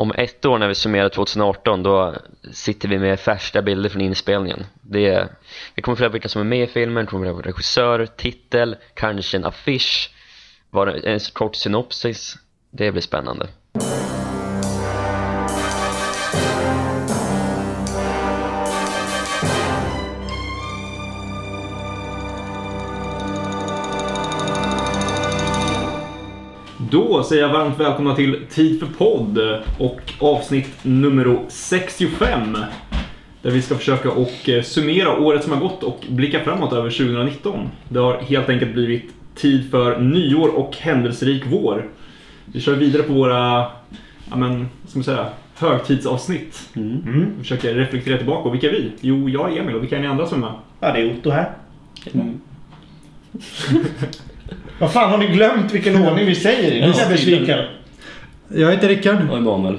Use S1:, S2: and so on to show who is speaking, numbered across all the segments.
S1: om ett år när vi summerar 2018 då sitter vi med färska bilder från inspelningen. Det, vi kommer få reda på vilka som är med i filmen, kommer få reda på regissör, titel, kanske en affisch, en kort synopsis. Det blir spännande.
S2: Då säger jag varmt välkomna till Tid för podd och avsnitt nummer 65. Där vi ska försöka och eh, summera året som har gått och blicka framåt över 2019. Det har helt enkelt blivit tid för nyår och händelserik vår. Vi kör vidare på våra, ja men, ska man säga, högtidsavsnitt. Mm. Mm. Vi försöker reflektera tillbaka. Och vilka är vi? Jo, jag är Emil och vilka är ni andra som är med?
S3: Ja, det är Otto här. Mm. Vad fan, har ni glömt vilken ordning vi säger i? Nu är jag besviken.
S4: Jag heter Rickard.
S1: Och Emanuel.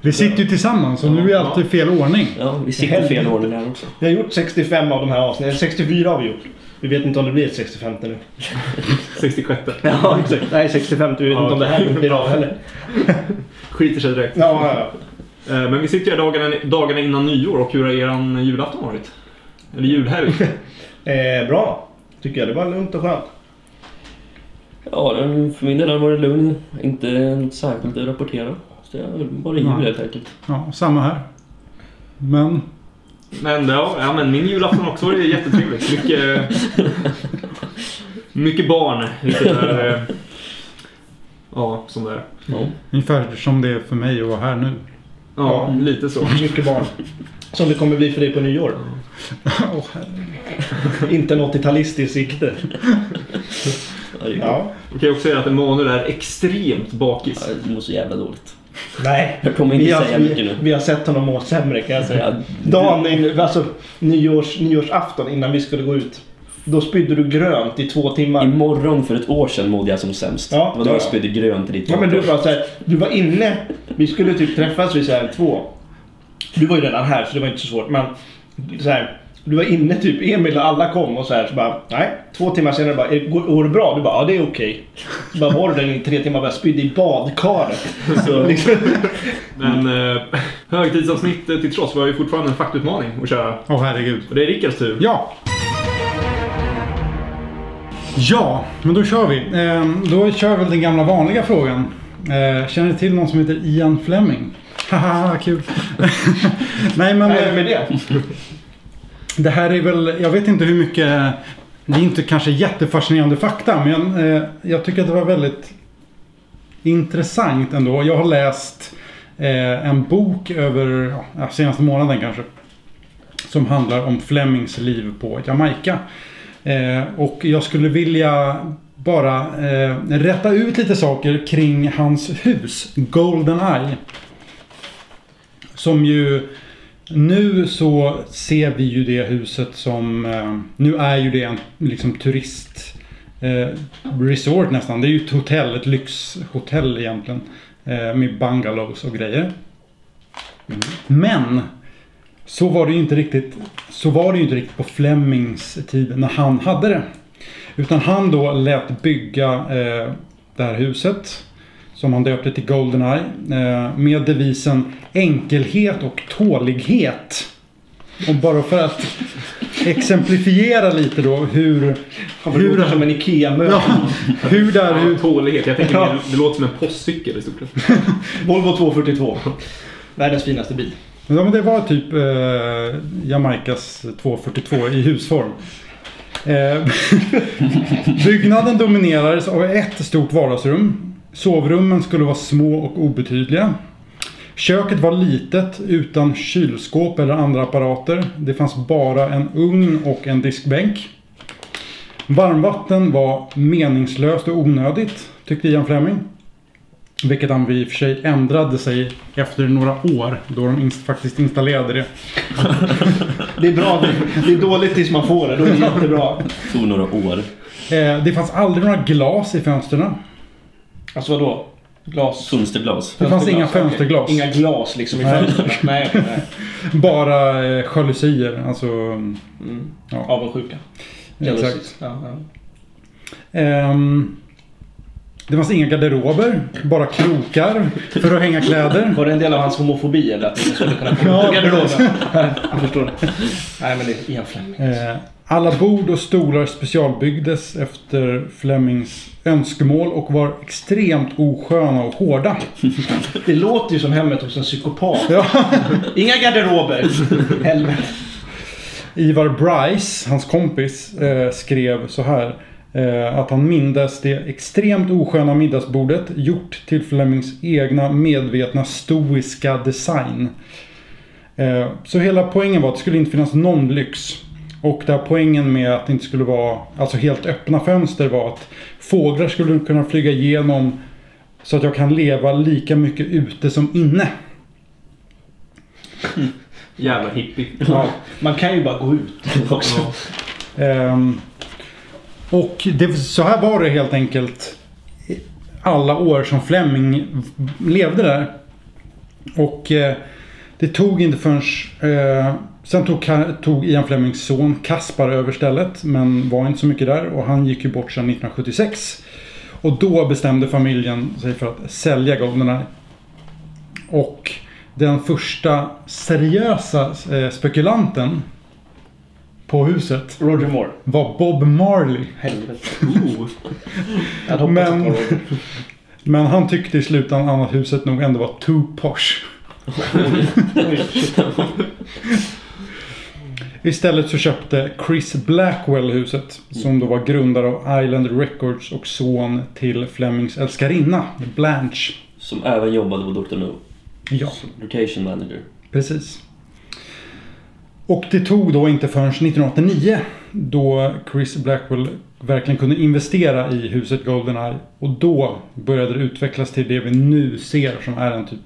S4: Vi sitter ju tillsammans och nu är alltid fel ordning.
S1: Ja, vi sitter i fel ordning här också.
S3: Vi har gjort 65 av de här avsnitten. 64 har vi gjort. Vi vet inte om det blir ett 65 nu.
S2: 66.
S3: Ja, exakt. Nej, 65. Vi vet inte om det här blir av heller.
S2: Skiter sig direkt.
S3: Ja, ja,
S2: ja. Eh, men vi sitter ju dagarna, dagarna innan nyår och hur har er julafton varit? Eller julhelg?
S3: eh, bra, tycker jag. Det var lugnt och skönt.
S1: Ja, för min del har det varit lugn. Inte något särskilt att rapportera. Så jag bara jul helt enkelt.
S4: Ja, samma här. Men...
S2: Men ja, ja men min julafton också var jättetrevligt. Mycket... mycket barn. Vilket är... Eh, ja, som det är. Ja.
S4: Ungefär som det är för mig att vara här nu.
S2: Ja, ja, lite så.
S3: Mycket barn. Som det kommer bli för dig på nyår. oh, Inte något italistiskt sikte.
S2: Ja. Jag kan också säga att Emanuel är extremt bakis.
S1: Ja, det mår så jävla dåligt.
S3: Nej,
S1: jag kommer inte
S3: har,
S1: säga mycket nu.
S3: Vi har sett honom må sämre kan jag säga. Dagen, alltså nyårs, nyårsafton innan vi skulle gå ut. Då spydde du grönt i två timmar.
S1: Imorgon för ett år sedan mådde jag som sämst. Ja, det var då jag spydde grönt i ditt
S3: Ja men du var så här, du var inne. Vi skulle typ träffas vid så här två. Du var ju redan här så det var inte så svårt. Men så här, du var inne typ, Emil och alla kom och så här så bara nej. Två timmar senare bara, går, går det bra? Du bara, ja det är okej. Så bara var du där i tre timmar och bara spydde i badkaret. Så, liksom.
S2: Men eh, högtidsavsnittet till trots var ju fortfarande en faktutmaning att köra.
S4: Åh oh, herregud.
S2: Och det är Rickards tur.
S4: Ja. Ja, men då kör vi. Eh, då kör vi väl den gamla vanliga frågan. Eh, känner ni till någon som heter Ian Fleming? Haha, kul. Nej men...
S3: Vad är det med det?
S4: Det här är väl, jag vet inte hur mycket, det är inte kanske jättefascinerande fakta men eh, jag tycker att det var väldigt intressant ändå. Jag har läst eh, en bok över, ja, senaste månaden kanske. Som handlar om Flemings liv på Jamaica. Eh, och jag skulle vilja bara eh, rätta ut lite saker kring hans hus, Golden Eye. Som ju nu så ser vi ju det huset som, eh, nu är ju det en liksom turist eh, resort nästan. Det är ju ett hotell, ett lyxhotell egentligen. Eh, med bungalows och grejer. Mm. Men så var det ju inte riktigt, så var det ju inte riktigt på Flemings tid när han hade det. Utan han då lät bygga eh, det här huset som han döpte till Goldeneye. Eh, med devisen enkelhet och tålighet. Och bara för att exemplifiera lite då hur...
S3: hur det som en IKEA-möbel. Ja,
S2: hur där... Hur... Ja, tålighet. Jag tänker ja. det låter som en postcykel i stort sett.
S3: Volvo 242. Världens finaste bil.
S4: Ja men det var typ eh, Jamaicas 242 i husform. Eh, byggnaden dominerades av ett stort vardagsrum Sovrummen skulle vara små och obetydliga. Köket var litet utan kylskåp eller andra apparater. Det fanns bara en ugn och en diskbänk. Varmvatten var meningslöst och onödigt, tyckte Ian Fleming. Vilket han i och för sig ändrade sig efter några år då de faktiskt installerade det.
S3: det är bra. Det är dåligt tills man får det. Då är det jättebra.
S1: Det tog några år.
S4: Eh, det fanns aldrig några glas i fönstren.
S3: Alltså vadå? Glas?
S1: Fönsterglas?
S4: Det fanns inga fönsterglas.
S3: Inga glas liksom i fönstren? nej, nej.
S4: Bara eh, jalusier. Alltså...
S3: Mm. Ja. Avundsjuka.
S4: Exakt. Ja, ja. Um, Det fanns inga garderober, bara krokar för att hänga kläder.
S3: Var det en del av hans homofobi eller att inte skulle kunna komma
S4: Ja,
S3: garderoben? Jag förstår. Nej men det är Ian Fleming.
S4: Eh, alla bord och stolar specialbyggdes efter Flemings önskemål och var extremt osköna och hårda.
S3: Det låter ju som hemmet hos en psykopat.
S4: Ja.
S3: Inga garderober. Helvete.
S4: Ivar Bryce, hans kompis, eh, skrev så här. Eh, att han mindes det extremt osköna middagsbordet gjort till Flemings egna medvetna stoiska design. Eh, så hela poängen var att det skulle inte finnas någon lyx. Och där poängen med att det inte skulle vara alltså helt öppna fönster var att fåglar skulle kunna flyga igenom så att jag kan leva lika mycket ute som inne.
S2: Jävla hippie.
S3: Ja, man kan ju bara gå ut också.
S2: Ja.
S4: Ehm, och det, så här var det helt enkelt alla år som Fleming levde där. Och eh, det tog inte förrän... Eh, sen tog, tog Ian Flemings son Kaspar över stället. Men var inte så mycket där och han gick ju bort sedan 1976. Och då bestämde familjen sig för att sälja Goldeneye. Och den första seriösa eh, spekulanten på huset
S3: Roger Moore.
S4: var Bob Marley.
S3: Helvete. Hoppats
S4: Men-. Men han tyckte i slutändan att huset nog ändå var too posh. Istället så köpte Chris Blackwell huset. Som då var grundare av Island Records och son till Flemings älskarinna Blanche.
S5: Som även jobbade på Dr. No.
S4: Ja,
S5: Location manager.
S4: precis. Och det tog då inte förrän 1989 då Chris Blackwell verkligen kunde investera i huset Goldeneye. Och då började det utvecklas till det vi nu ser som är en typ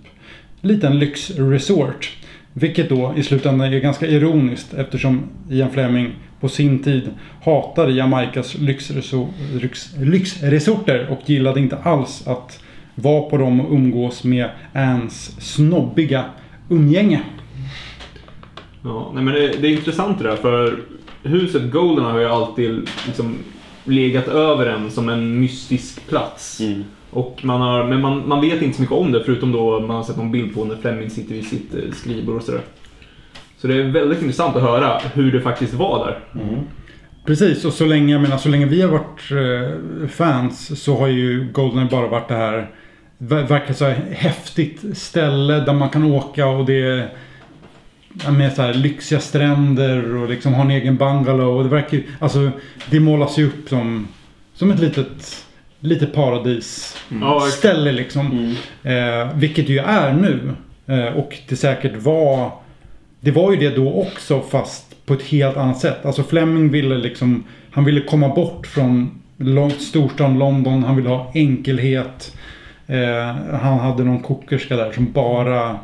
S4: liten lyxresort. Vilket då i slutändan är ganska ironiskt eftersom Ian Fleming på sin tid hatade lyx, lyxresorter och gillade inte alls att vara på dem och umgås med Anns snobbiga umgänge.
S2: Ja, nej men det, det är intressant det där för huset Golden har ju alltid liksom legat över en som en mystisk plats.
S5: Mm.
S2: Och man har, men man, man vet inte så mycket om det förutom då man har sett någon bild på när Fleming sitter vid sitt eh, skrivbord och sådär. Så det är väldigt intressant att höra hur det faktiskt var där.
S4: Precis, och så länge, jag menar, så länge vi har varit eh, fans så har ju Goldeneye bara varit det här ver- verkar så här häftigt ställe där man kan åka och det är med så här lyxiga stränder och liksom ha en egen bungalow. Och det verkar ju, alltså det målas ju upp som, som ett litet, litet paradis
S2: Ja, exakt.
S4: ställe liksom.
S5: Mm.
S4: Eh, vilket ju är nu. Eh, och det säkert var Det var ju det då också fast på ett helt annat sätt. Alltså Fleming ville liksom Han ville komma bort från långt, storstan London. Han ville ha enkelhet. Eh, han hade någon kokerska där som bara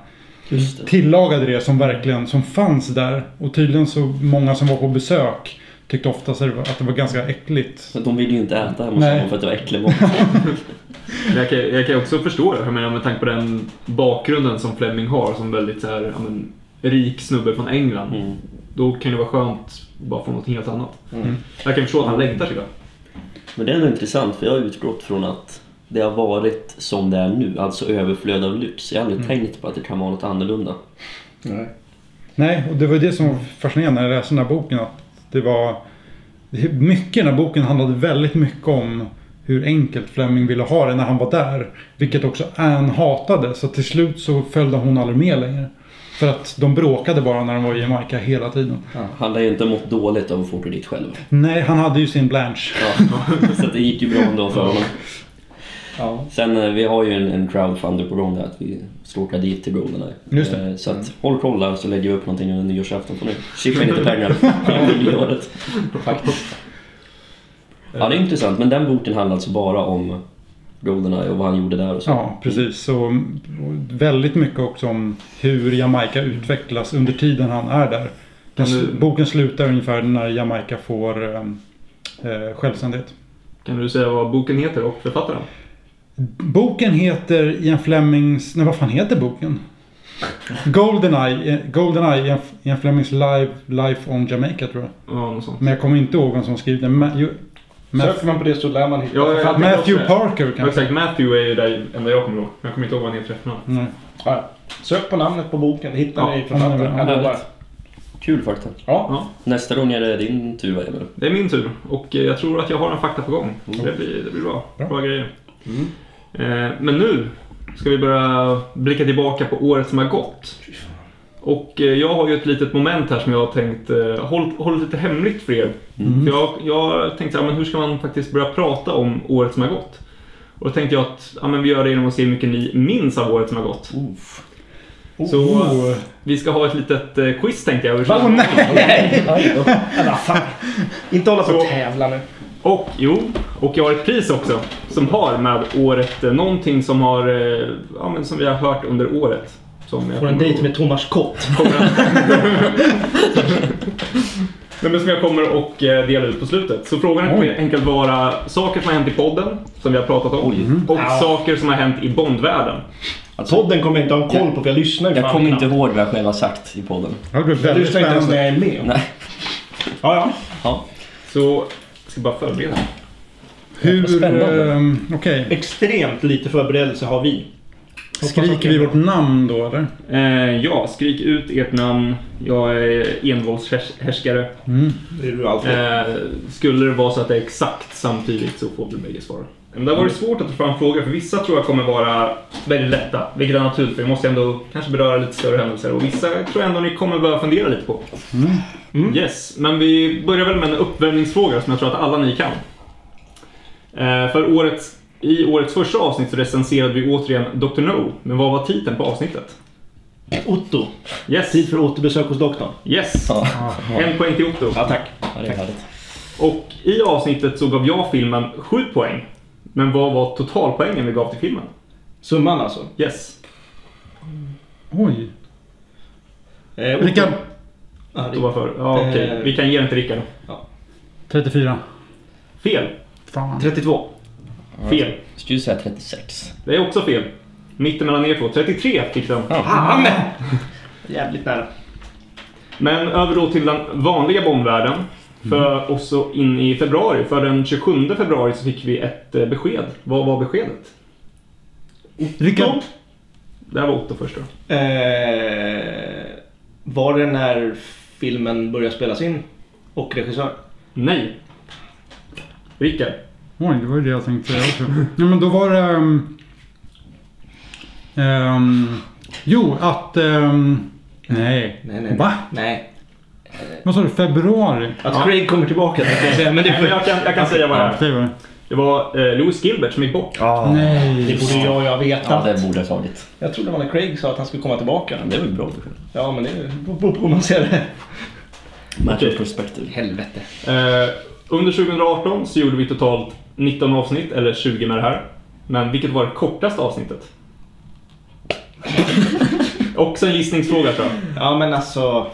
S5: det.
S4: tillagade det som verkligen som fanns där. Och tydligen så många som var på besök tyckte oftast att det var- att det var ganska äckligt.
S5: De ville ju inte äta hemma hos
S4: Nej.
S5: för att det var äcklig mat.
S2: Jag kan, jag kan också förstå det. Jag menar med tanke på den bakgrunden som Fleming har som väldigt så här, men, rik snubbe från England.
S5: Mm.
S2: Då kan det vara skönt att bara få något helt annat.
S3: Mm.
S2: Jag kan förstå att han längtar till det.
S5: Men det är ändå intressant för jag har utgått från att det har varit som det är nu, alltså överflöd av lyx. Jag har aldrig tänkt på att det kan vara något annorlunda.
S3: Nej.
S4: Nej, och det var det som var fascinerande när jag läste den här boken. Att det var... Mycket i den här boken handlade väldigt mycket om hur enkelt Fleming ville ha det när han var där. Vilket också Anne hatade. Så till slut så följde hon aldrig med längre. För att de bråkade bara när de var i Jamaica hela tiden.
S5: Han lär ju inte mått dåligt av att få åka dit själv.
S4: Nej, han hade ju sin Blanche.
S5: Ja. Så det gick ju bra ändå för honom.
S3: Ja.
S5: Sen eh, vi har ju en, en crowdfunder på gång där att vi ska åka dit till Goldeneye.
S4: Just det.
S5: Eh, Så att håll koll där så lägger vi upp någonting under nyårsafton. Får ni chippa in lite pengar till nyåret.
S3: Faktiskt.
S5: Ja det är intressant men den boken handlar alltså bara om Goldeneye och vad han gjorde där och så.
S4: Ja, precis. Så väldigt mycket också om hur Jamaica utvecklas under tiden han är där. Den,
S2: du-
S4: Boken slutar ungefär när Jamaica får eh, eh, självständighet.
S2: Kan du säga vad boken heter och författaren?
S4: Boken heter Ian Flemings... Nej, vad fan heter boken? Goldeneye. eh, Goldeneye, Ian, Flemings live, Life on Jamaica tror jag.
S2: Ja, något sånt.
S4: Men jag kommer inte ihåg vem som skrev den. Ju,
S3: Söker man på det så lär man hitta.
S2: Ja, ja, ja.
S3: författaren
S4: Matthew. Parker
S2: Ja,
S4: kanske?
S2: exakt, Matthew är ju det enda jag kommer ihåg. Men jag kommer inte ihåg vad han heter efternamn.
S4: Nej.
S3: Ja. Sök på namnet på boken, hittar
S2: Ja,
S3: ni författaren.
S4: ja,
S3: Jag.
S5: Härligt. Kul fakta.
S3: Ja.
S2: Ja,
S5: Nästa gång är det din tur va, Emil?
S2: det är min tur. Och eh, jag tror att jag har en fakta på gång. Så det blir, det blir bra.
S4: Bra.
S2: Bra grejer. Eh, men nu ska vi börja blicka tillbaka på året som har gått. Och eh, jag har ju ett litet moment här som jag har tänkt eh, håll, håll lite hemligt för er. För jag, jag tänkte, ja, men hur ska man faktiskt börja prata om året som har gått? Och då tänkte jag att ja, men vi gör det genom att se hur mycket ni minns av året som har gått. Så
S4: Oh.
S2: vi ska ha ett litet eh, quiz tänkte jag.
S3: Va? Åh, nej! Inte hålla på och tävla nu.
S2: Och jo, och jag har ett pris också som har med året, eh, någonting som har, eh, ja men som vi har hört under året. Som jag
S3: Får en dejt med Thomas Kott.
S2: Nej, men som jag kommer att eh, dela ut på slutet. Så frågan kommer enkelt vara saker som har hänt i podden, som vi har pratat om.
S5: Oj.
S2: Och
S3: Ja.
S2: saker som har hänt i Bondvärlden.
S5: Alltså,
S3: Podden kommer jag inte ha koll på för jag lyssnar ju
S5: jag kommer inte ihåg vad jag själv har sagt i podden.
S4: Ja, det blir
S3: Jag lyssnar inte ens när jag är med.
S5: Nej.
S3: Ja, ja.
S5: Ja.
S2: Så ska bara förbereda.
S4: Hur... Ehm, Okej.
S3: Extremt lite förberedelse har vi.
S4: Skriker vi vårt namn då eller?
S2: Eh, ja, skrik ut ert namn. Jag är envåldshärskare.
S4: Mm.
S3: Det är du alltid.
S2: Eh, skulle det vara så att det är exakt samtidigt så får vi bägge svara. Men det har varit svårt att ta fram frågor för vissa tror jag kommer vara väldigt lätta. Vilket är naturligt för vi måste ändå kanske beröra lite större händelser och vissa tror jag ändå ni kommer behöva fundera lite på.
S3: Mm.
S2: Yes, men vi börjar väl med en uppvärmningsfråga som jag tror att alla ni kan. Eh, för årets, I årets första avsnitt så recenserade vi återigen Dr. No, men vad var titeln på avsnittet?
S3: Otto.
S2: Yes,
S3: Tid för återbesök hos doktorn.
S2: yes.
S5: Ja.
S2: En poäng till Otto.
S3: Ja, tack.
S5: ja, det är härligt.
S2: Och i avsnittet så gav jag filmen 7 poäng. Men vad var totalpoängen vi gav till filmen?
S3: Summan alltså.
S2: Yes.
S4: Oj.
S3: Eh.
S4: Rickard.
S3: Ja,
S2: Otto var för. Ja, okej.
S3: Eh.
S2: Vi kan ge den till Rickard.
S4: 34.
S2: Fel.
S4: Fan.
S3: 32.
S2: Fel.
S5: Jag skulle säga 36.
S2: Det är också fel. Mitten mellan er två. 33 fick den.
S3: Fan! Jävligt nära.
S2: Men över då till den vanliga bombvärlden. För oss så in i februari. För den 27 februari så fick vi ett eh, besked. Vad var beskedet?
S4: Rickard.
S2: Det här var Otto först då.
S3: Eh, var det när filmen började spelas in? Och regissör?
S2: Nej. Rickard.
S4: Oj, det var ju det jag tänkte säga också. Ja, men då var det... ehm, ehm, jo, att... ehm, nej.
S3: Nej, nej.
S4: Va?
S3: Nej.
S4: Vad sa du? Februari?
S3: Att
S2: Ja.
S3: Craig kommer tillbaka tänkte jag säga. Men det,
S2: jag kan, jag kan säga vad det är.
S4: Det
S2: var eh, Louis Gilbert som gick bort.
S4: Nej.
S3: det borde jag ju ha vetat.
S5: Ja, det borde jag ha tagit.
S3: Jag trodde det var när Craig sa att han skulle komma tillbaka.
S5: Det är väl bra besked.
S3: Ja, men det beror på hur man ser det.
S5: Match
S2: Okej.
S5: of perspective.
S3: Helvete.
S2: Eh, under 2018 så gjorde vi totalt 19 avsnitt, eller 20 med det här. Men vilket var det kortaste avsnittet? Också en gissningsfråga tror jag.
S3: Ja, men alltså...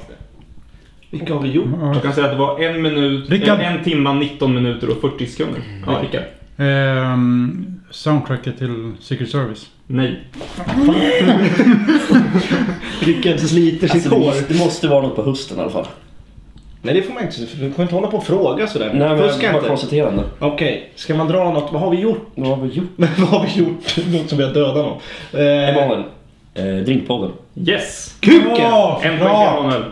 S3: Vilka har vi gjort?
S2: Jag kan säga att det var en minut,
S4: Rickard.
S2: en, en timma, 19 minuter och 40 sekunder. Ja, Rickard.
S4: Ehm, soundtracket till Secret Service.
S2: Nej.
S3: Rickard sliter sitt
S5: Alltså, det,
S3: hår.
S5: måste, det måste vara något på hösten i alla fall.
S3: Nej, det får man inte. Du får inte hålla på och fråga sådär.
S5: Nej, men
S3: Fuska
S5: bara
S3: inte.
S5: konstaterande.
S3: Okej, ska man dra något? Vad har vi gjort?
S5: Vad har vi gjort?
S3: Vad har vi gjort? Något som vi har dödat någon? Eh,
S5: Emanuel. Eh, drinkpodden.
S2: Yes!
S3: Kuken!
S4: Ja,
S2: En poäng till
S4: bra!
S2: Emanuel.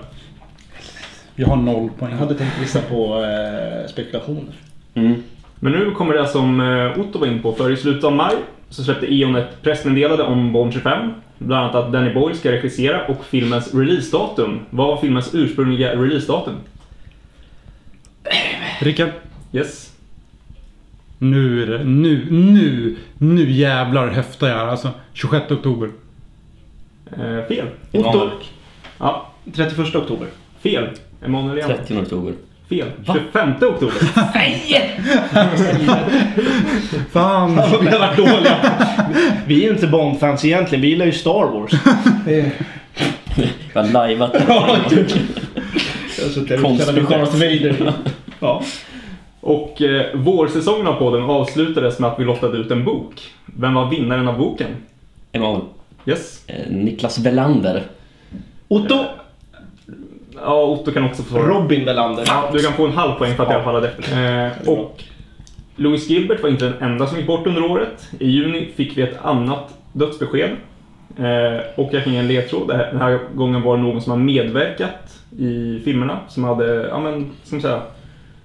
S4: Vi har noll poäng.
S3: Jag hade tänkt visa på eh, spekulationer.
S5: Mm.
S2: Men nu kommer det som eh, Otto var in på. För i slutet av maj så släppte E.ON ett pressmeddelande om Bond 25. Bland annat att Danny Boyle ska regissera och filmens releasedatum. Vad var filmens ursprungliga releasedatum?
S4: Rickard.
S2: Yes.
S4: Nu är det, nu, nu, nu jävlar höftar jag alltså. 26 oktober.
S2: Eh, fel.
S3: Otto.
S2: Ja,
S3: 31 oktober.
S2: fel. Emanuel igen.
S5: 30 oktober.
S2: Fel. 25 oktober.
S4: Fan.
S3: vi har varit dåliga. Vi är ju inte Bond-fans egentligen. Vi gillar ju Star Wars.
S5: Jag har lajvat det.
S3: Ja, Jag har suttit Darth Vader. Ja.
S2: Och eh, vårsäsongen av podden avslutades med att vi lottade ut en bok. Vem var vinnaren av boken?
S5: Emanuel.
S2: Yes.
S5: Eh, Niklas Velander.
S3: Otto.
S2: Ja, Otto kan också få svara.
S3: Robin Welander.
S2: Ja, du kan få en halv poäng för att jag i alla fall hade rätt. Eh, och Louis Gilbert var inte den enda som gick bort under året. I juni fick vi ett annat dödsbesked. Eh, och jag kan ge en ledtråd. Det här- Den här gången var det någon som har medverkat i filmerna. Som hade, ja men, som säga,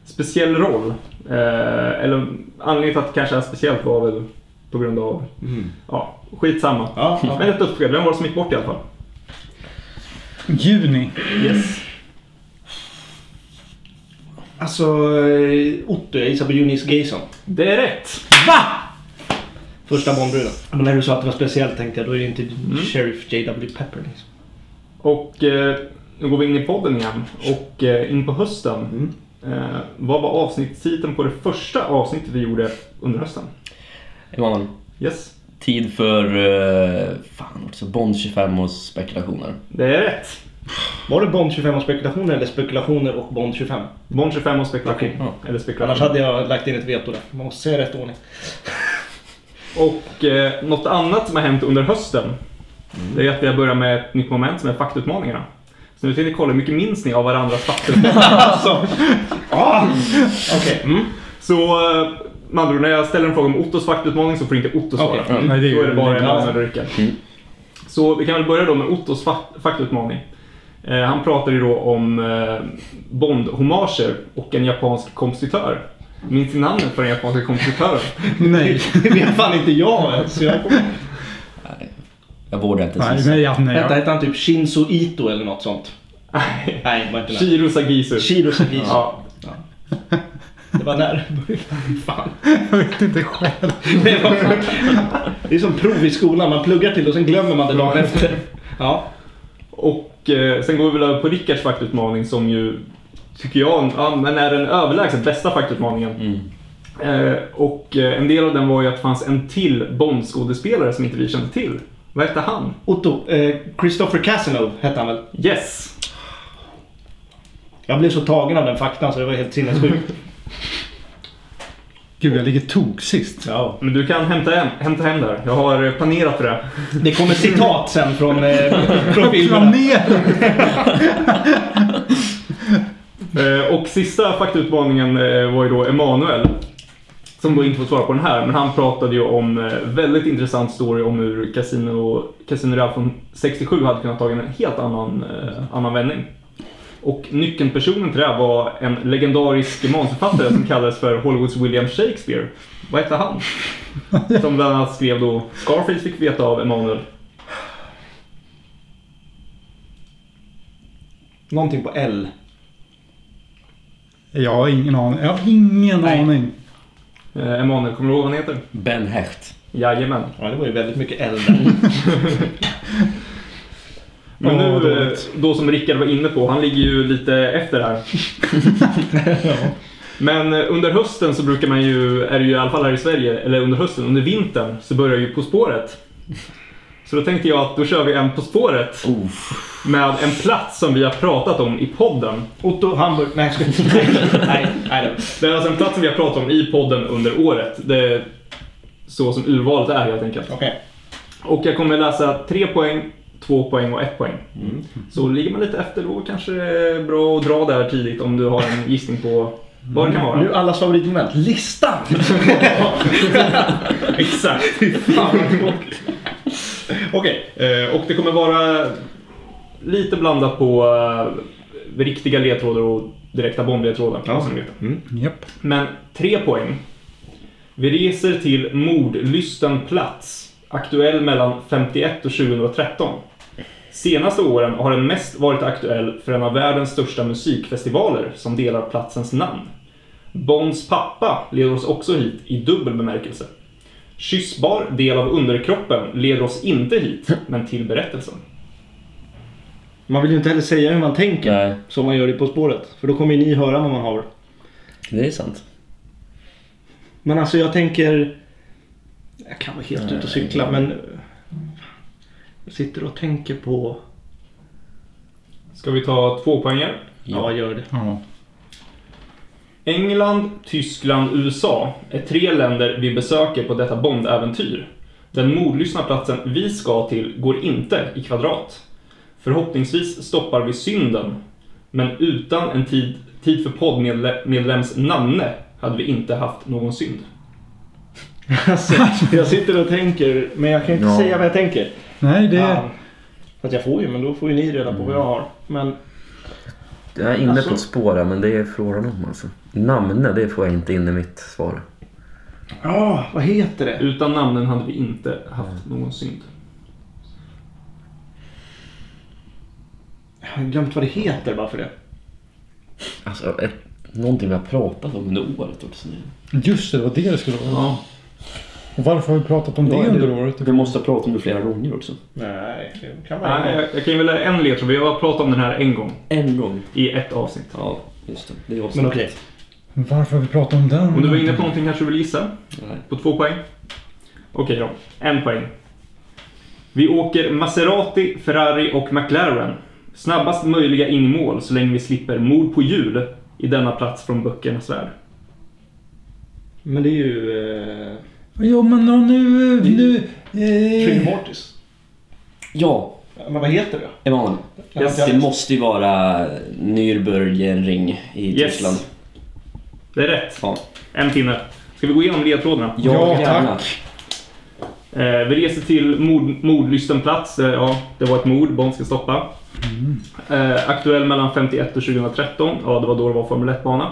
S2: speciell roll. Eh, eller anledningen till att det kanske är speciellt var väl på grund av, ja, skitsamma.
S3: Ja, ja.
S2: Men ett dödsbesked. Vem var det som gick bort i alla fall?
S4: Juni.
S2: Yes.
S3: Alltså, eh, Otto, jag gissar på Eunice Gayson.
S2: Det är rätt!
S3: Första Bondbruden. Men när du sa att det var speciellt tänkte jag, då är det inte Sheriff J.W. Pepper liksom.
S2: Och eh, nu går vi in i podden igen och eh, in på hösten.
S3: Mm.
S2: Eh, vad var avsnittstiteln på det första avsnittet vi gjorde under hösten?
S5: Emanuel,
S2: Yes,
S5: tid för uh, fan också, Bond 25 och spekulationer.
S2: det är rätt.
S3: Var det Bond 25 och spekulationer eller spekulationer och Bond 25?
S2: Bond 25 och spekulation.
S3: Okej.
S5: Ja.
S2: Eller spekulation.
S3: Annars hade jag lagt in ett veto där. Man måste säga rätt ordning.
S2: Och eh, något annat som har hänt under hösten. Det är att vi har börjat med ett nytt moment som är faktautmaningarna. Så nu tänkte jag kolla hur mycket minns ni av varandras faktautmaningar.
S3: alltså! Ah! Okej. Mm.
S2: Så eh, med andra ord, när jag ställer en fråga om Ottos faktautmaning så får inte Otto svara.
S3: Okej.
S4: Nej, det är
S2: Då är det bara en annan Rickard.
S5: Mm.
S2: Så vi kan väl börja då med Ottos fak- faktautmaning. Eh, han pratar ju då om eh, Bond-homager och en japansk kompositör. Minns ni namnet för den japanska kompositören?
S4: Nej.
S3: Det vet fan inte jag ens. Jag
S5: Nej, jag vågar inte
S4: Nej, ja, nej.
S3: Vänta,
S4: Ja.
S3: hette han typ Shinzo Ito eller något sånt?
S2: Nej.
S3: Nej, var inte.
S2: Shiro Sagisu.
S3: Shiro Sagisu.
S2: Ja.
S3: Det var när? fan.
S4: Jag vet inte själv.
S3: Det, var det är som prov i skolan. Man pluggar till och sen glömmer man det dagen efter. Ja.
S2: Och eh, sen går vi väl över på Rickards faktautmaning som ju, tycker jag, ja, men är den överlägset bästa faktautmaningen.
S5: Mm.
S2: Eh, och eh, en del av den var ju att det fanns en till Bond-skådespelare som inte vi kände till. Vad hette han?
S3: Otto, eh, Christopher Casanova hette han väl?
S2: Yes!
S3: Jag blev så tagen av den faktan så det var helt sinnessjukt.
S4: Gud, jag ligger tok sist.
S3: Ja.
S2: Men du kan hämta hem, hämta hem där. Jag har eh, planerat för det.
S3: Det kommer citat sen från, eh, från filmerna.
S2: Eh, och sista faktautmaningen eh, var ju då Emanuel. Som då inte får svara på den här, men han pratade ju om väldigt intressant story om hur Casino, Casino Real från 67 hade kunnat ta en helt annan, annan vändning. Och nyckelpersonen till det här var en legendarisk manusförfattare som kallades för Hollywoods William Shakespeare. Vad hette han? Som bland annat skrev då Scarface fick vi veta av Emanuel.
S3: Någonting på L.
S4: Jag har ingen aning. Jag har ingen
S3: Nej.
S4: aning.
S2: Eh, Emanuel, kommer du ihåg vad han heter?
S5: Ben Hecht.
S2: Jajamän.
S3: Ja, det var ju väldigt mycket L där.
S2: Men
S4: Ja,
S2: nu,
S4: dåligt.
S2: då som Rickard var inne på, han ligger ju lite efter här. Men eh, under hösten så brukar man ju, är det ju i alla fall här i Sverige, eller under hösten, under vintern så börjar ju På spåret. Så då tänkte jag att då kör vi en På spåret
S5: Oh.
S2: med en plats som vi har pratat om i podden.
S3: Otto Hamburg. Nej, nej, nej.
S2: Det är alltså en plats som vi har pratat om i podden under året. Det är så som urvalet är helt enkelt.
S3: Okej.
S2: Och jag kommer läsa tre poäng, två poäng och ett poäng. Så ligger man lite efter då kanske det är bra att dra där tidigt om du har en gissning på vad det kan vara.
S3: Nu allas favoritmoment. Listan!
S2: Exakt. Okej, eh, och det kommer vara lite blandat på eh, riktiga ledtrådar och direkta bombledtrådar.
S3: Ja. Mm.
S4: Japp.
S2: Men tre poäng. Vi reser till mordlysten plats, aktuell mellan 51 och 2013. Senaste åren har den mest varit aktuell för en av världens största musikfestivaler som delar platsens namn. Bonds pappa leder oss också hit i dubbel bemärkelse. Kyssbar del av underkroppen leder oss inte hit, men till berättelsen.
S3: Man vill ju inte heller säga hur man tänker.
S5: Nej,
S3: Som man gör i På spåret. För då kommer ju ni höra vad man har.
S5: det är sant.
S3: Men alltså jag tänker... Jag kan vara helt ute och cykla men... Jag sitter och tänker på...
S2: Ska vi ta två poänger?
S3: Ja, gör det.
S4: Ja.
S2: England, Tyskland, USA är tre länder vi besöker på detta Bond-äventyr. Den mordlystna platsen vi ska till går inte i kvadrat. Förhoppningsvis stoppar vi synden, men utan en tid, tid för poddmedlems namne hade vi inte haft någon synd.
S3: Alltså, jag sitter och tänker, men jag kan inte
S6: Ja.
S3: säga vad jag tänker.
S4: Nej, det...
S3: Ja. För att jag får ju, men då får ju ni reda på vad jag har. Men
S6: Jag är inne
S3: Alltså-
S6: på ett spår där, men det är frågan om alltså. Namne, det får jag inte in i mitt svar.
S3: Ja, vad heter det?
S2: Utan namnen hade vi inte haft någon synd.
S3: Jag har glömt vad det heter bara för det.
S6: Alltså, ett, någonting vi har pratat om under året också.
S4: Just det, det var det det skulle vara.
S2: Ja.
S4: Och varför har vi pratat om det under året?
S5: Vi måste ha pratat om det flera gånger också.
S3: Nej, det kan vara
S2: Nej, jag, jag kan ju väl en ledtråd. Vi har pratat om den här en gång
S5: En gång.
S2: i ett avsnitt.
S5: Ja, just det. Det är
S3: Men
S5: avsnitt.
S3: okej.
S4: Varför har vi pratat om den?
S2: Om du var inne på någonting kanske du vill gissa?
S5: Nej.
S2: På två poäng? Okej då, en poäng. Vi åker Maserati, Ferrari och McLaren. Snabbast möjliga in i mål så länge vi slipper mord på hjul i denna plats från böckernas värld.
S3: Men det är ju... Eh,
S4: Jo, men nå, nu... nu
S3: Trigger
S4: eh,
S3: Mortis.
S5: Ja,
S3: Ja, Men vad heter det?
S5: Emanuel.
S2: Yes.
S5: Det måste ju vara Nürburgring i
S2: Yes.
S5: Tyskland.
S2: Det är rätt.
S5: Ja,
S2: En pinne. Ska vi gå igenom ledtrådarna?
S4: Ja,
S5: gärna.
S4: tack.
S2: Eh, vi reser till mord, mordlysten plats. Eh, ja, det var ett mord. Bond ska stoppa. Eh, aktuell mellan 51 och 2013. Ja, det var då det var Formel 1-bana.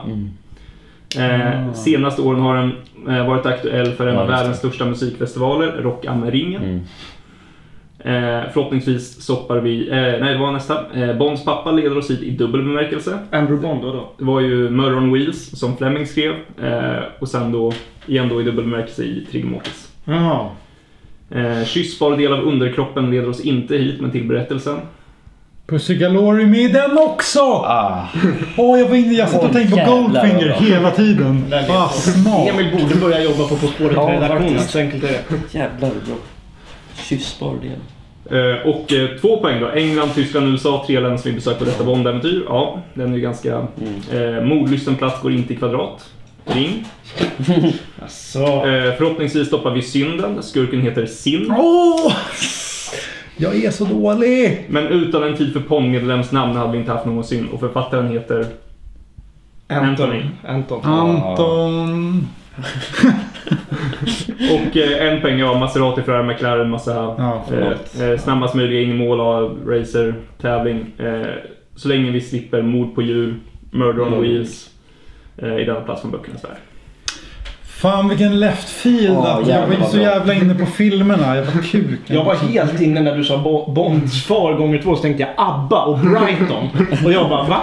S2: Eh, senaste åren har den eh, varit aktuell för en
S6: Ja,
S2: av världens största musikfestivaler, Rock am Ringen.
S6: Mm.
S2: Eh, förhoppningsvis stoppar vi... Eh, nej, det var nästa. Eh, Bonds pappa leder oss hit i dubbel bemärkelse.
S3: Andrew Bond, vadå?
S2: Det var ju Murder on Wheels som Fleming skrev. Eh, och sen då, igen då i dubbel bemärkelse i Trigger Mortis.
S3: Jaha.
S2: Eh, kyssbar del av underkroppen leder oss inte hit, men till berättelsen.
S4: Pussy Galore med den också!
S6: Ah,
S4: Åh, jag var inne, jag satt och tänkte på Goldfinger
S5: bra.
S4: hela tiden.
S3: Så-
S4: smart.
S3: Emil borde börja jobba på På spåret-redaktionen.
S5: faktiskt.
S3: så enkelt är det.
S5: Jävlar vad bra. Kyssbar del.
S2: Eh, och eh, två poäng då. England, Tyskland, USA. Tre länder som vi besökt på detta Bond-äventyr. Ja, den är ganska... Eh, mordlysten plats går inte i kvadrat. Ring.
S3: Alltså.
S2: Eh, förhoppningsvis stoppar vi synden. Skurken heter Sin.
S4: Åh! Jag är så dålig!
S2: Men utan en tid för Pond-medlems namn hade vi inte haft någon synd. Och författaren heter... Anthony.
S3: Anton.
S4: Anton...
S2: Och eh, en poäng, ja, Maserati, Ferrari, McLaren, massa...
S4: Ja,
S2: eh, eh, snabbast möjliga in i mål av racer, tävling. Eh, så länge vi slipper mord på djur, murder on wheels. Eh, I denna plats från böckernas värld.
S4: Fan vilken left field.
S5: Ja,
S4: att jag var ju så
S5: bra.
S4: jävla inne på filmerna. Jag var kuken.
S3: Jag var helt inne när du sa Bo- Bonds far gånger två så tänkte jag ABBA och Brighton. Och jag bara va?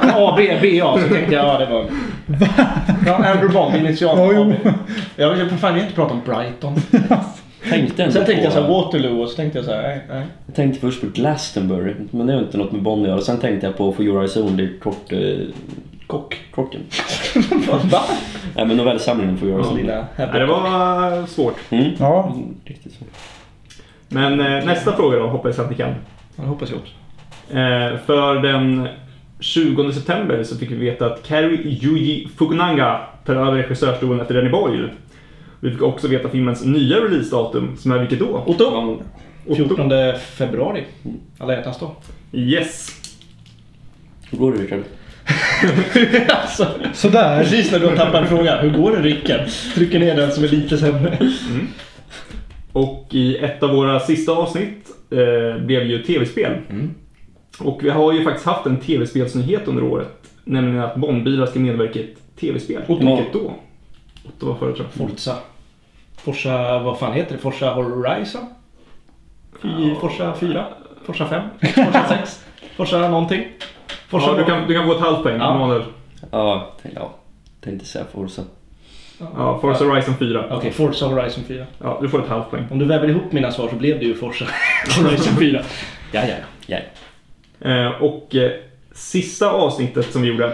S3: A, B, B, A. Så tänkte jag ja det var... Ja, Andrew Bond, initial
S4: Ja.
S3: AB. Jag vill fan jag inte prata om Brighton.
S5: Tänkte
S3: Sen tänkte jag
S5: på,
S3: så här Waterloo och så tänkte jag så här, nej, nej.
S5: Jag tänkte först på Glastonbury, men det har inte något med Bond att göra. Sen tänkte jag på For Your Eyes Only, kort... Eh,
S3: Kock.
S5: krocken.
S3: Va?
S5: Nej men novellsamlingen Eyes Only.
S3: Lilla
S2: Nej, det var svårt.
S5: Mm.
S4: Ja.
S5: Riktigt så.
S2: Men eh, nästa fråga då, hoppas jag att ni kan.
S3: Det hoppas jag också.
S2: Eh, för den 20 september så fick vi veta att Cary Yuji Fukunaga tar över regissörstolen efter Danny Boyle. Vi fick också veta filmens nya releasedatum, som är vilket då?
S3: Otto.
S5: Ja,
S3: 14 februari. Alla hjärtans dag.
S2: Yes!
S5: Hur går det Rickard?
S3: alltså,
S4: Sådär.
S3: precis när du har tappat en fråga. Hur går det Rickard? Trycker ner den som är lite sämre.
S2: Och i ett av våra sista avsnitt eh, blev ju tv-spel. Och vi har ju faktiskt haft en tv-spelsnyhet under året. Nämligen att Bondbilar ska medverka i ett tv-spel.
S3: Otto.
S2: Vilket då? Otto var före tror jag.
S3: Forza. Forza, vad fan heter det? Forza Horizon? Fy, Forza 4? Forza 5? Forza 6? Forza någonting? Forza
S2: Ja, du, kan, du kan få ett halvt poäng,
S3: Ja.
S2: Emanuel.
S5: Ja, ja. tänkte säga Forza.
S2: Ja, Forza Horizon 4.
S3: Okej, Forza Horizon 4.
S2: Ja, du får ett halvt poäng.
S3: Om du väver ihop mina svar så blev det ju Forza Horizon 4.
S5: Ja, ja, ja.
S2: Eh, och eh, sista avsnittet som vi gjorde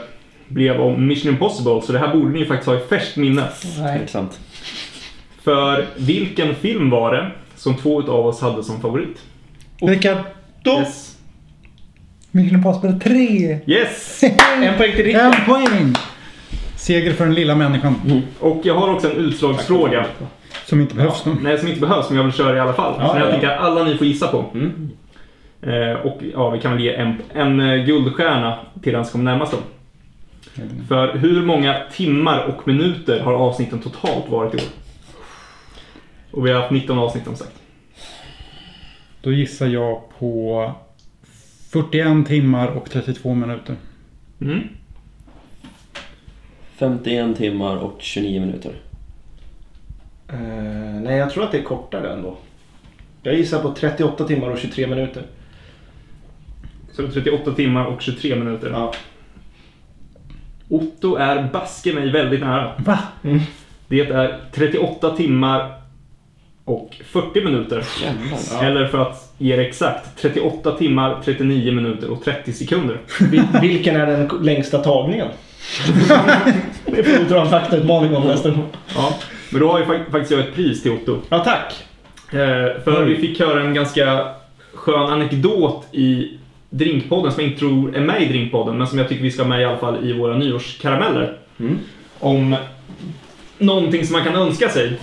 S2: blev om Mission Impossible, så det här borde ni ju faktiskt ha i färskt minne.
S3: Nej.
S5: Tveksamt.
S2: För vilken film var det som två av oss hade som favorit?
S4: Rickard.
S2: Yes!
S4: Mission Impossible 3.
S2: Yes!
S3: En poäng till Rickard.
S4: En poäng! Seger för den lilla människan.
S2: Och jag har också en utslagsfråga.
S4: Som inte behövs nu.
S2: Nej, som inte behövs, men jag vill köra i alla fall.
S3: Ja,
S2: så jag
S3: ja.
S2: tänker att alla ni får gissa på.
S3: Mm.
S2: Eh, och ja, vi kan väl ge en, en eh, guldstjärna till den som kommer närmast då. För hur många timmar och minuter har avsnitten totalt varit i år? Och vi har haft 19 avsnitt som sagt.
S4: Då gissar jag på 41 timmar och 32 minuter.
S2: Mm.
S5: 51 timmar och 29 minuter.
S3: Eh, nej, jag tror att det är kortare ändå. Jag gissar på 38 timmar och 23 minuter.
S2: Så det är 38 timmar och 23 minuter.
S3: Ja.
S2: Otto är baske mig väldigt nära.
S4: Va?
S2: Det är 38 timmar och 40 minuter.
S5: Jävlar.
S2: Eller för att ge det exakt, 38 timmar, 39 minuter och 30 sekunder.
S3: Vil- vilken är den längsta tagningen? det får vi dra en faktautmaning om nästa gång.
S2: Ja. Men då har ju fak- faktiskt jag ett pris till Otto.
S3: Ja, tack.
S2: Eh, för vi fick höra en ganska skön anekdot i Drinkpodden som jag inte tror är med i Drinkpodden men som jag tycker vi ska ha med i alla fall i våra nyårskarameller.
S3: Mm.
S2: Om någonting som man kan önska sig.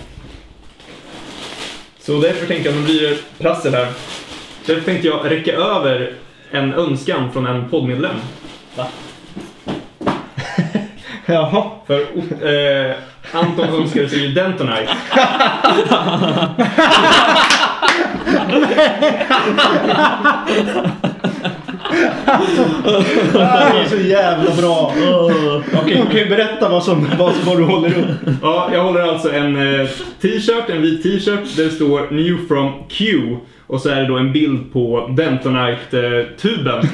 S2: Så därför tänkte jag, nu blir det prassel här. Därför tänkte jag räcka över en önskan från en poddmedlem.
S3: Jaha.
S2: För eh, Anton önskade sig ju Dentonite.
S3: Det är så jävla bra. Okej, du kan ju berätta vad, som, vad, vad du håller upp.
S2: Ja, jag håller alltså en eh, t-shirt, en vit t-shirt där det står New from Q. Och så är det då en bild på Dentonite-tuben.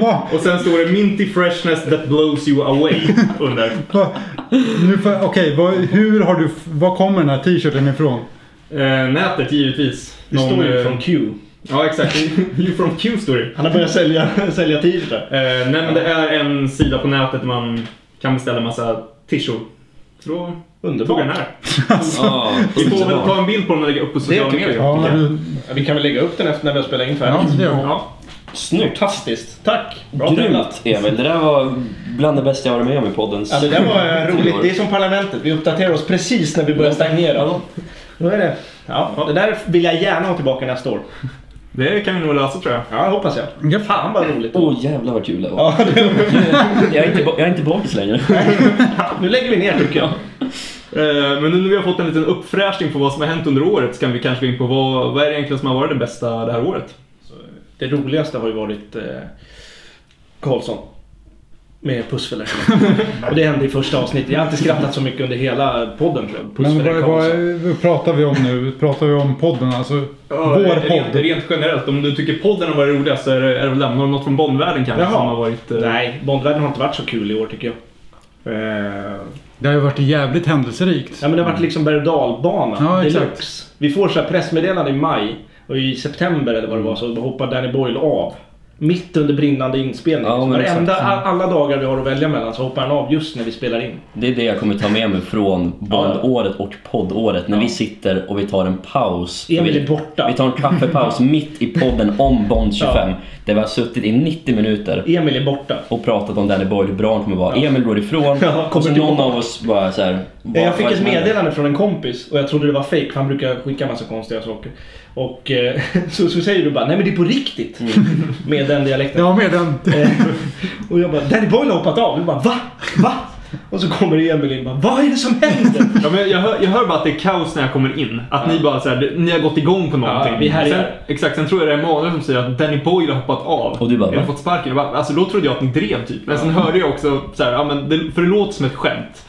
S4: Va?
S2: Och sen står det Minty freshness that blows you away under.
S4: Okej, vad, hur har du... Var kommer den här t-shirten ifrån?
S2: Eh, nätet givetvis.
S3: Det står ju
S2: eh,
S3: från Q.
S2: Ja, exakt. New from Q står det.
S3: Han har börjat sälja, sälja t-shirtar.
S2: Eh, nej, men det är en sida på nätet där man kan beställa massa tishor. Så då tog jag den här.
S5: Ja,
S2: Vi får väl ta en bild på den och lägga upp på sociala medier.
S4: Ja,
S3: Vi kan väl lägga upp den efter när vi har spelat in färdigt.
S2: Ja.
S5: Snyggt.
S3: Fantastiskt. Tack. Bra tävlat.
S5: Grymt Emil. Det där var bland det bästa jag varit med om i poddens...
S3: Ja, det där var eh, roligt. Det är som parlamentet. Vi uppdaterar oss precis när vi börjar stagnera. Då är det. Ja, det där vill jag gärna ha tillbaka nästa år.
S2: Det kan vi nog lösa tror jag.
S3: Ja, hoppas jag.
S4: Ja.
S3: Fan vad roligt.
S5: Åh jävlar vad kul det var.
S3: Ja, det,
S5: Jag är inte, ba- jag är inte bakis längre.
S3: nu lägger vi ner tycker jag.
S2: Eh, Men nu när vi har fått en liten uppfräschning på vad som har hänt under året så kan vi kanske gå in på vad, vad är det egentligen som har varit det bästa det här året?
S3: Det roligaste har ju varit eh, Karlsson. Med pussfällor. Och det hände i första avsnittet. Jag har inte skrattat så mycket under hela podden tror jag.
S4: Men vad, vad pratar vi om nu? Pratar vi om podden alltså? Vår
S2: rent,
S4: podd?
S2: rent generellt, om du tycker podden har varit roligast så är det, är det väl du något från Bondvärlden kanske
S3: Jaha.
S2: som har varit... eh,
S3: Nej, Bondvärlden har inte varit så kul i år tycker jag. Eh,
S4: Det har ju varit jävligt händelserikt.
S3: Ja men det har varit liksom berg och dalbana.
S4: Ja,
S3: deluxe. Vi får så här pressmeddelande i maj. Och i september eller vad det var så hoppar Danny Boyle av. Mitt under brinnande inspelning.
S5: Ja,
S3: varenda, alla dagar vi har att välja mellan så hoppar han av just när vi spelar in.
S5: Det är det jag kommer ta med mig från Bondåret och poddåret. När vi sitter och vi tar en paus.
S3: Emil är borta.
S5: Vi tar en kaffepaus mitt i podden om Bond 25. Där vi har suttit i 90 minuter
S3: Emil är borta.
S5: och pratat om Danny Boyle, hur bra han kommer vara. Emil går ifrån
S3: Ja,
S5: och så någon av oss bara så här.
S3: jag fick ett meddelande från en kompis och jag trodde det var fake för han brukar skicka massa konstiga saker. Och eh, så, så säger du bara nej men det är på riktigt.
S5: Mm.
S3: Med den dialekten.
S4: Ja, med den...
S3: Eh, och jag bara Danny Boyle har hoppat av. Vi bara va? Va? Och så kommer Emil in och bara vad är det som händer?
S2: Ja, men jag, hör, jag hör bara att det är kaos när jag kommer in. Att ni bara så här, ni har gått igång på någonting.
S3: Ja, vi härjar.
S2: sen, exakt, sen tror jag det är Emanuel som säger att Danny Boyle har hoppat av.
S5: Och du bara,
S2: Eller
S5: va?
S2: fått sparken. Jag bara, alltså, då trodde jag att ni drev typ. Men sen hörde jag också, så här, ja, men det, för det låter som ett skämt.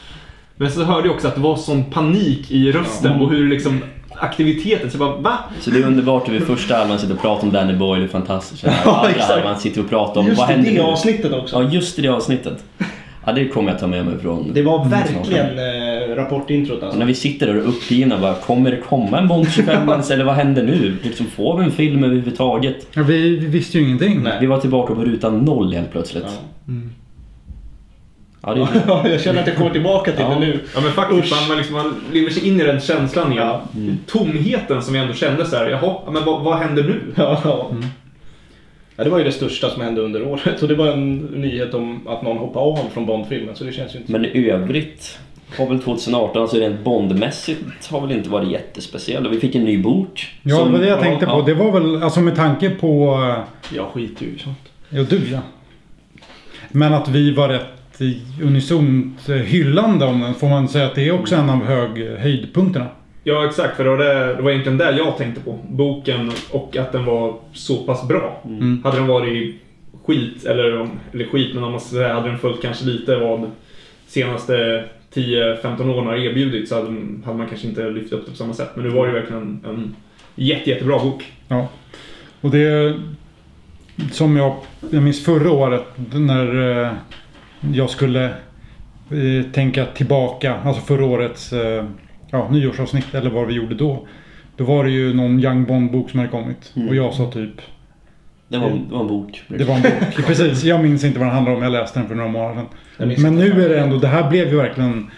S2: Men så hörde jag också att det var sån panik i rösten och hur liksom aktiviteten. Så jag bara, va?
S5: Så det är underbart hur vi första halvan sitter och pratar om Danny Boyle, fantastiskt det är.
S3: Ja,
S5: Andra
S3: exakt.
S5: halvan sitter och pratar om
S3: Just
S5: vad
S3: i
S5: händer
S3: det
S5: nu?
S3: avsnittet också.
S5: Ja, just i det avsnittet. Ja, det kommer jag ta med mig från...
S3: Det var
S5: Mm,
S3: verkligen eh, rapportintrot
S5: Och
S3: alltså.
S5: när vi sitter där och uppgivna bara, kommer det komma en Bond 25 ens eller vad händer nu? Liksom, får vi en film överhuvudtaget?
S4: Ja, vi, vi visste ju ingenting.
S3: Nej.
S5: Vi var tillbaka på rutan noll helt plötsligt.
S3: Ja.
S5: Ja, det är...
S3: Ja, jag känner att jag kommer tillbaka till
S5: Ja.
S3: det nu.
S2: Ja men faktiskt, man, man, liksom, man lever sig in i den känslan igen.
S3: Ja.
S2: Tomheten som vi ändå kände så här, jaha, ja, men vad, vad händer nu?
S3: Ja, ja. ja, det var ju det största som hände under året. Och det var en nyhet om att någon hoppade av från Bondfilmen. Så det känns ju inte
S5: Men i övrigt har väl 2018, alltså rent Bondmässigt, har väl inte varit jättespeciell. Och vi fick en ny bok.
S4: Ja,
S5: som-
S4: det var det jag
S5: ja,
S4: tänkte på.
S5: ja.
S4: Det var väl, alltså med tanke på...
S3: Jag skiter ju i sånt.
S4: Ja, du ja. Men att vi var rätt i- unisont eh, hyllande om den. Får man säga att det är också en av hög, höjdpunkterna.
S2: Ja, exakt. För det var, det, det var egentligen det jag tänkte på. Boken och att den var så pass bra.
S4: Mm.
S2: Hade den varit skit, eller, eller skit, men om man ska säga, hade den följt kanske lite vad senaste 10-15 åren har erbjudit så hade, hade man kanske inte lyft upp det på samma sätt. Men nu var det ju verkligen en, en jätte, jättebra bok.
S4: Ja. Och det som jag, jag minns förra året när eh, jag skulle eh, tänka tillbaka, alltså förra årets eh, ja, nyårsavsnitt eller vad vi gjorde då. Då var det ju någon Young Bond-bok som hade kommit.
S5: Mm.
S4: Och jag sa typ,
S5: Det var, det var en bok.
S4: det var en bok. Precis, jag minns inte vad den handlar om. Jag läste den för några månader sedan. Men nu är det ändå, det här blev ju verkligen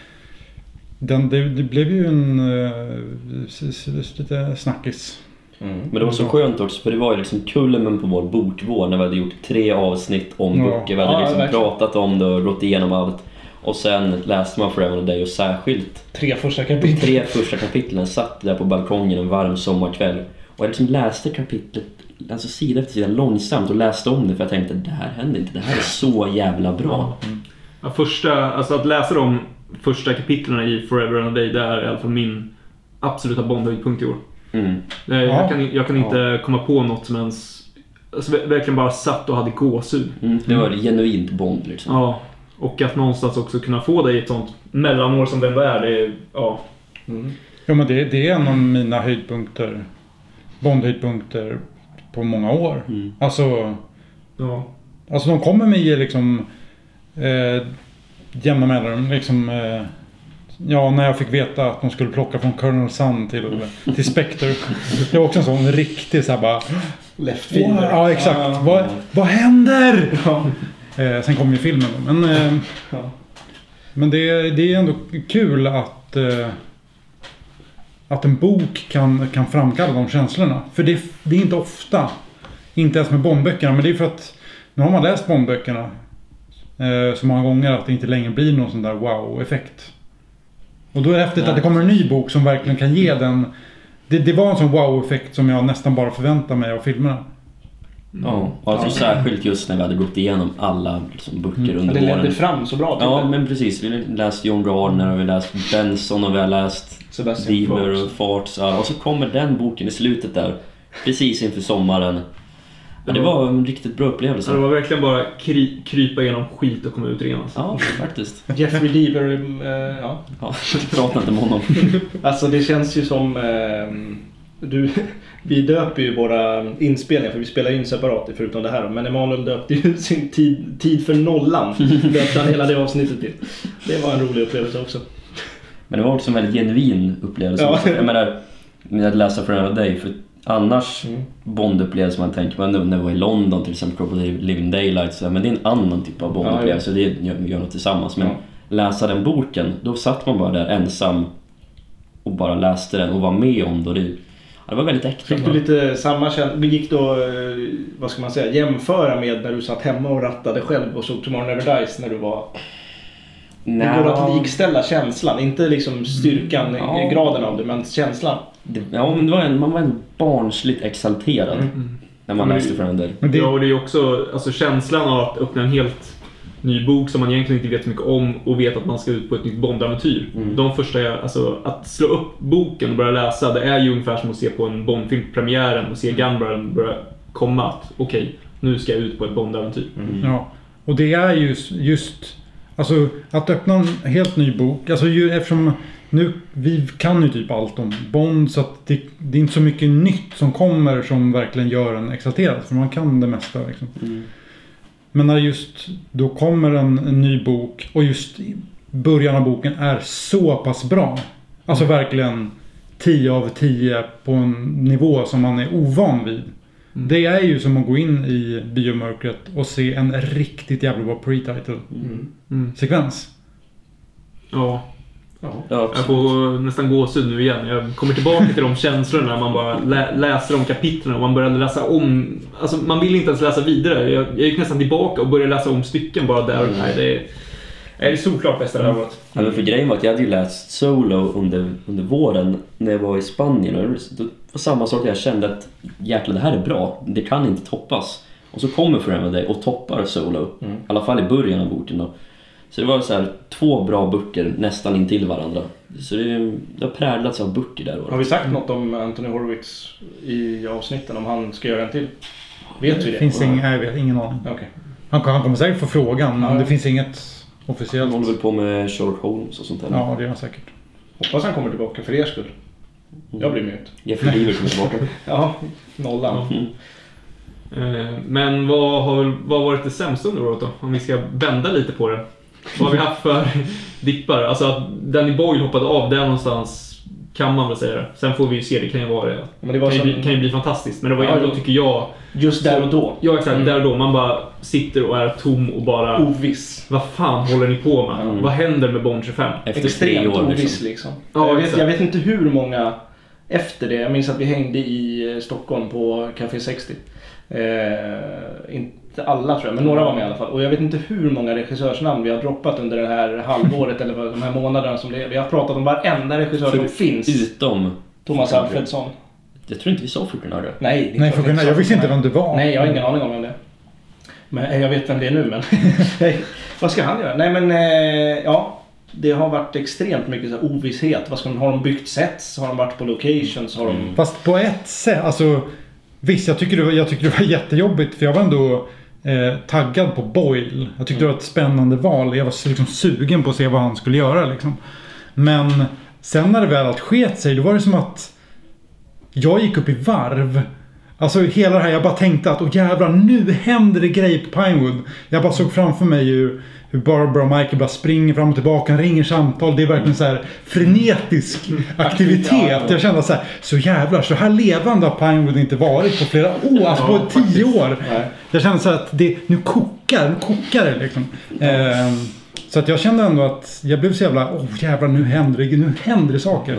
S4: den, det, det blev ju en uh, lite snackis.
S3: Mm.
S5: Men det var så skönt också för det var ju liksom kulmen på vår bokvår när vi hade gjort tre avsnitt om
S4: Ja.
S5: böcker. Vi hade
S3: Ja,
S5: liksom
S3: verkligen.
S5: pratat om det och gått igenom allt. Och sen läste man Forever and a Day och särskilt
S3: Tre första
S5: de
S3: kapitel.
S5: tre första kapitlen satt där på balkongen en varm sommarkväll. Och jag liksom läste kapitlet alltså sida efter sida långsamt och läste om det för jag tänkte det här händer inte, det här är så jävla bra.
S2: Ja, första, alltså att läsa de första kapitlen i Forever and a Day, det är i alla fall min absoluta Bond-höjdpunkt i år.
S5: Mm.
S2: Eh, Jag
S4: Ja.
S2: kan, jag kan inte komma på något som ens... Alltså, ver- verkligen bara satt och hade gåshud.
S5: Mm. Det var genuint Bond liksom.
S2: Ja. Och att någonstans också kunna få det i ett sånt mellanår som det ändå är. Det är ja.
S3: Mm.
S4: Ja men det, det är en av mina höjdpunkter. Bond-höjdpunkter på många år.
S5: Mm.
S4: Alltså,
S2: ja.
S4: alltså de kommer med liksom eh, jämna mellanrum. Liksom, eh, ja, när jag fick veta att de skulle plocka från Colonel Sun till, till Spectre. Det var också en sån riktig så här bara...
S3: Left.
S4: Wow, ja exakt.
S3: Ja.
S4: Vad, vad händer?
S3: Ja.
S4: Eh, sen kom ju filmen då. Men, eh,
S3: Ja.
S4: men det, det är ändå kul att, eh, att en bok kan, kan framkalla de känslorna. För det, det är inte ofta, inte ens med Bondböckerna, men det är för att nu har man läst Bondböckerna eh, så många gånger att det inte längre blir någon sån där wow-effekt. Och då är det häftigt
S5: Nej.
S4: att det kommer en ny bok som verkligen kan ge den det, det var en sån wow-effekt som jag nästan bara förväntar mig av filmerna.
S5: Ja, och alltså särskilt just när vi hade gått igenom alla liksom, böcker under
S3: Det ledde
S5: våren.
S3: fram så bra till
S5: Ja,
S3: det.
S5: men precis. Vi har läst John Gardner och vi har läst Benson och vi har läst
S3: Sebastian Fox.
S5: och Farts. ja, Och så kommer den boken i slutet där. Precis inför sommaren. Men det var en riktigt bra upplevelse.
S2: Så det var verkligen bara kry, krypa igenom skit och komma ut ren. Alltså.
S5: Ja, faktiskt.
S3: Jeffrey Deaver, eh, ja.
S5: Ja, prata inte med honom.
S3: Alltså det känns ju som... Eh, du, vi döper ju våra inspelningar för vi spelar in separat förutom det här. Men Emanuel döpte ju sin tid, tid för nollan. Döpte han hela det avsnittet till. Det var en rolig upplevelse också.
S5: Men det var också en väldigt genuin upplevelse.
S3: Ja.
S5: Jag menar, med att läsa Forever Day. För annars,
S3: Mm.
S5: Bond-upplevelse man tänker på nu när vi var i London till exempel, på Living Daylight. Så, men det är en annan typ av Bond-upplevelse. det gör, vi gör något tillsammans. Men
S3: Ja.
S5: läsa den boken, då satt man bara där ensam och bara läste den och var med om det. Det, ja, det var väldigt äkta.
S3: Fick du lite samma känsla? Gick då, eh, vad ska man säga, jämföra med när du satt hemma och rattade själv och såg Tomorrow Never Dies när du var... Det går att likställa känslan, inte liksom styrkan,
S5: Ja.
S3: graden av det, men känslan.
S5: Det, ja, men det var en, man var ändå barnsligt exalterad när man läste.
S4: Men det,
S2: Ja, och det är ju också alltså, känslan av att öppna en helt ny bok som man egentligen inte vet så mycket om och vet att man ska ut på ett nytt Bond-äventyr.
S5: Mm.
S2: De första, alltså att slå upp boken och börja läsa, det är ju ungefär som att se på en Bond-film på premiären och se Gunbrun börja komma att okej, nu ska jag ut på ett Bond-äventyr.
S4: Ja, och det är ju just Alltså att öppna en helt ny bok. Alltså ju, eftersom nu, vi kan ju typ allt om Bond så att det, det är inte så mycket nytt som kommer som verkligen gör en exalterad. För man kan det mesta liksom.
S5: Mm.
S4: Men när just då kommer en, en ny bok och just början av boken är så pass bra. Alltså verkligen 10 av 10 på en nivå som man är ovan vid. Det är ju som att gå in i biomörkret och se en riktigt jävla bra pre-title
S2: Mm.
S4: sekvens.
S2: Ja,
S5: Ja,
S2: jag får nästan gåshud nu igen. Jag kommer tillbaka till de känslorna när man bara lä läser de kapitlen och man börjar läsa om. Alltså man vill inte ens läsa vidare. Jag, jag gick nästan tillbaka och började läsa om stycken bara där.
S5: Mm.
S2: Nej, det är, det är solklart bästa det här året.
S5: Ja, men för grejen var att jag hade ju läst Solo under, under våren när jag var i Spanien och det var samma sak, jag kände att jäklar det här är bra, det kan inte toppas. Och så kommer Forever Day och toppar Solo. I alla fall i början av boken då. Så det var så här, två bra böcker nästan intill varandra. Så det, det har präglats av böcker där
S3: Har
S5: året.
S3: vi sagt något om Anthony Horowitz i avsnitten? Om han ska göra en till? Vet vi
S4: Det finns ingen, jag vet, ingen aning.
S3: Okej.
S4: Han, han kommer säkert få frågan, men
S3: Ja.
S4: det finns inget
S5: Han
S4: officiellt.
S5: håller väl på med Sherlock Holmes och sånt där.
S4: Ja, det gör han säkert.
S3: Hoppas han kommer tillbaka för er skull. Jag blir mute.
S5: Jeffrey Deaver kommer tillbaka.
S3: Ja, nollan.
S5: Mm.
S2: Eh, Men vad har, vad har varit det sämsta under året då? Om vi ska vända lite på det. Vad har vi haft för dippar? Alltså att Danny Boyle hoppade av där någonstans kan man väl säga det. Sen får vi ju se, det kan ju vara det.
S3: Men det var
S2: kan, ju
S3: som,
S2: bli, kan ju bli fantastiskt. Men det var ju
S3: Ja,
S2: ändå, tycker jag,
S3: just där och då.
S2: ja exakt,
S3: Mm.
S2: där och då. Man bara sitter och är tom och bara
S3: Oviss.
S2: Vad fan håller ni på med?
S5: Mm.
S2: Vad händer med Bond 25?
S5: Efter
S3: Extremt
S5: tre år
S3: oviss
S5: liksom.
S3: liksom.
S2: Ja,
S3: jag, vet, jag vet inte hur många efter det. Jag minns att vi hängde i eh, Stockholm på Café 60. Eh, inte alla tror jag, men några var med i alla fall. Och jag vet inte hur många regissörsnamn vi har droppat under det här halvåret eller de här månaderna som det är. Vi har pratat om varenda regissör som finns.
S5: Utom...
S3: Thomas Alfredsson.
S5: Jag tror inte vi sa Fukunaga.
S3: Nej,
S4: Nej,
S3: inte
S4: jag visste inte vem du var.
S3: Nej, jag har ingen aning om vem det är. Men eh, jag vet vem det är nu men... Vad ska han göra? Nej men eh, ja. Det har varit extremt mycket så här ovisshet. Vad ska de, har de byggt sets? Har de varit på locations? Har de...
S4: Fast på ett sätt, alltså visst jag tycker det var, jag tycker det var jättejobbigt för jag var ändå eh, taggad på Boyle. Jag tyckte det var ett spännande val. Jag var liksom sugen på att se vad han skulle göra liksom. Men sen när det väl allt sket sig då var det som att jag gick upp i varv. Alltså hela det här, jag bara tänkte att åh jävlar nu händer det grejer på Pinewood. Jag bara såg framför mig hur, hur Barbara och Michael bara springer fram och tillbaka, ringer samtal. Det är verkligen så här frenetisk aktivitet. Jag kände så här, så jävlar, så här levande har Pinewood inte varit på flera år, alltså på tio år. Jag kände så här att det, nu kokar, nu kokar det liksom. Ehm, så att jag kände ändå att jag blev så jävla, åh jävlar nu händer det, nu händer det saker.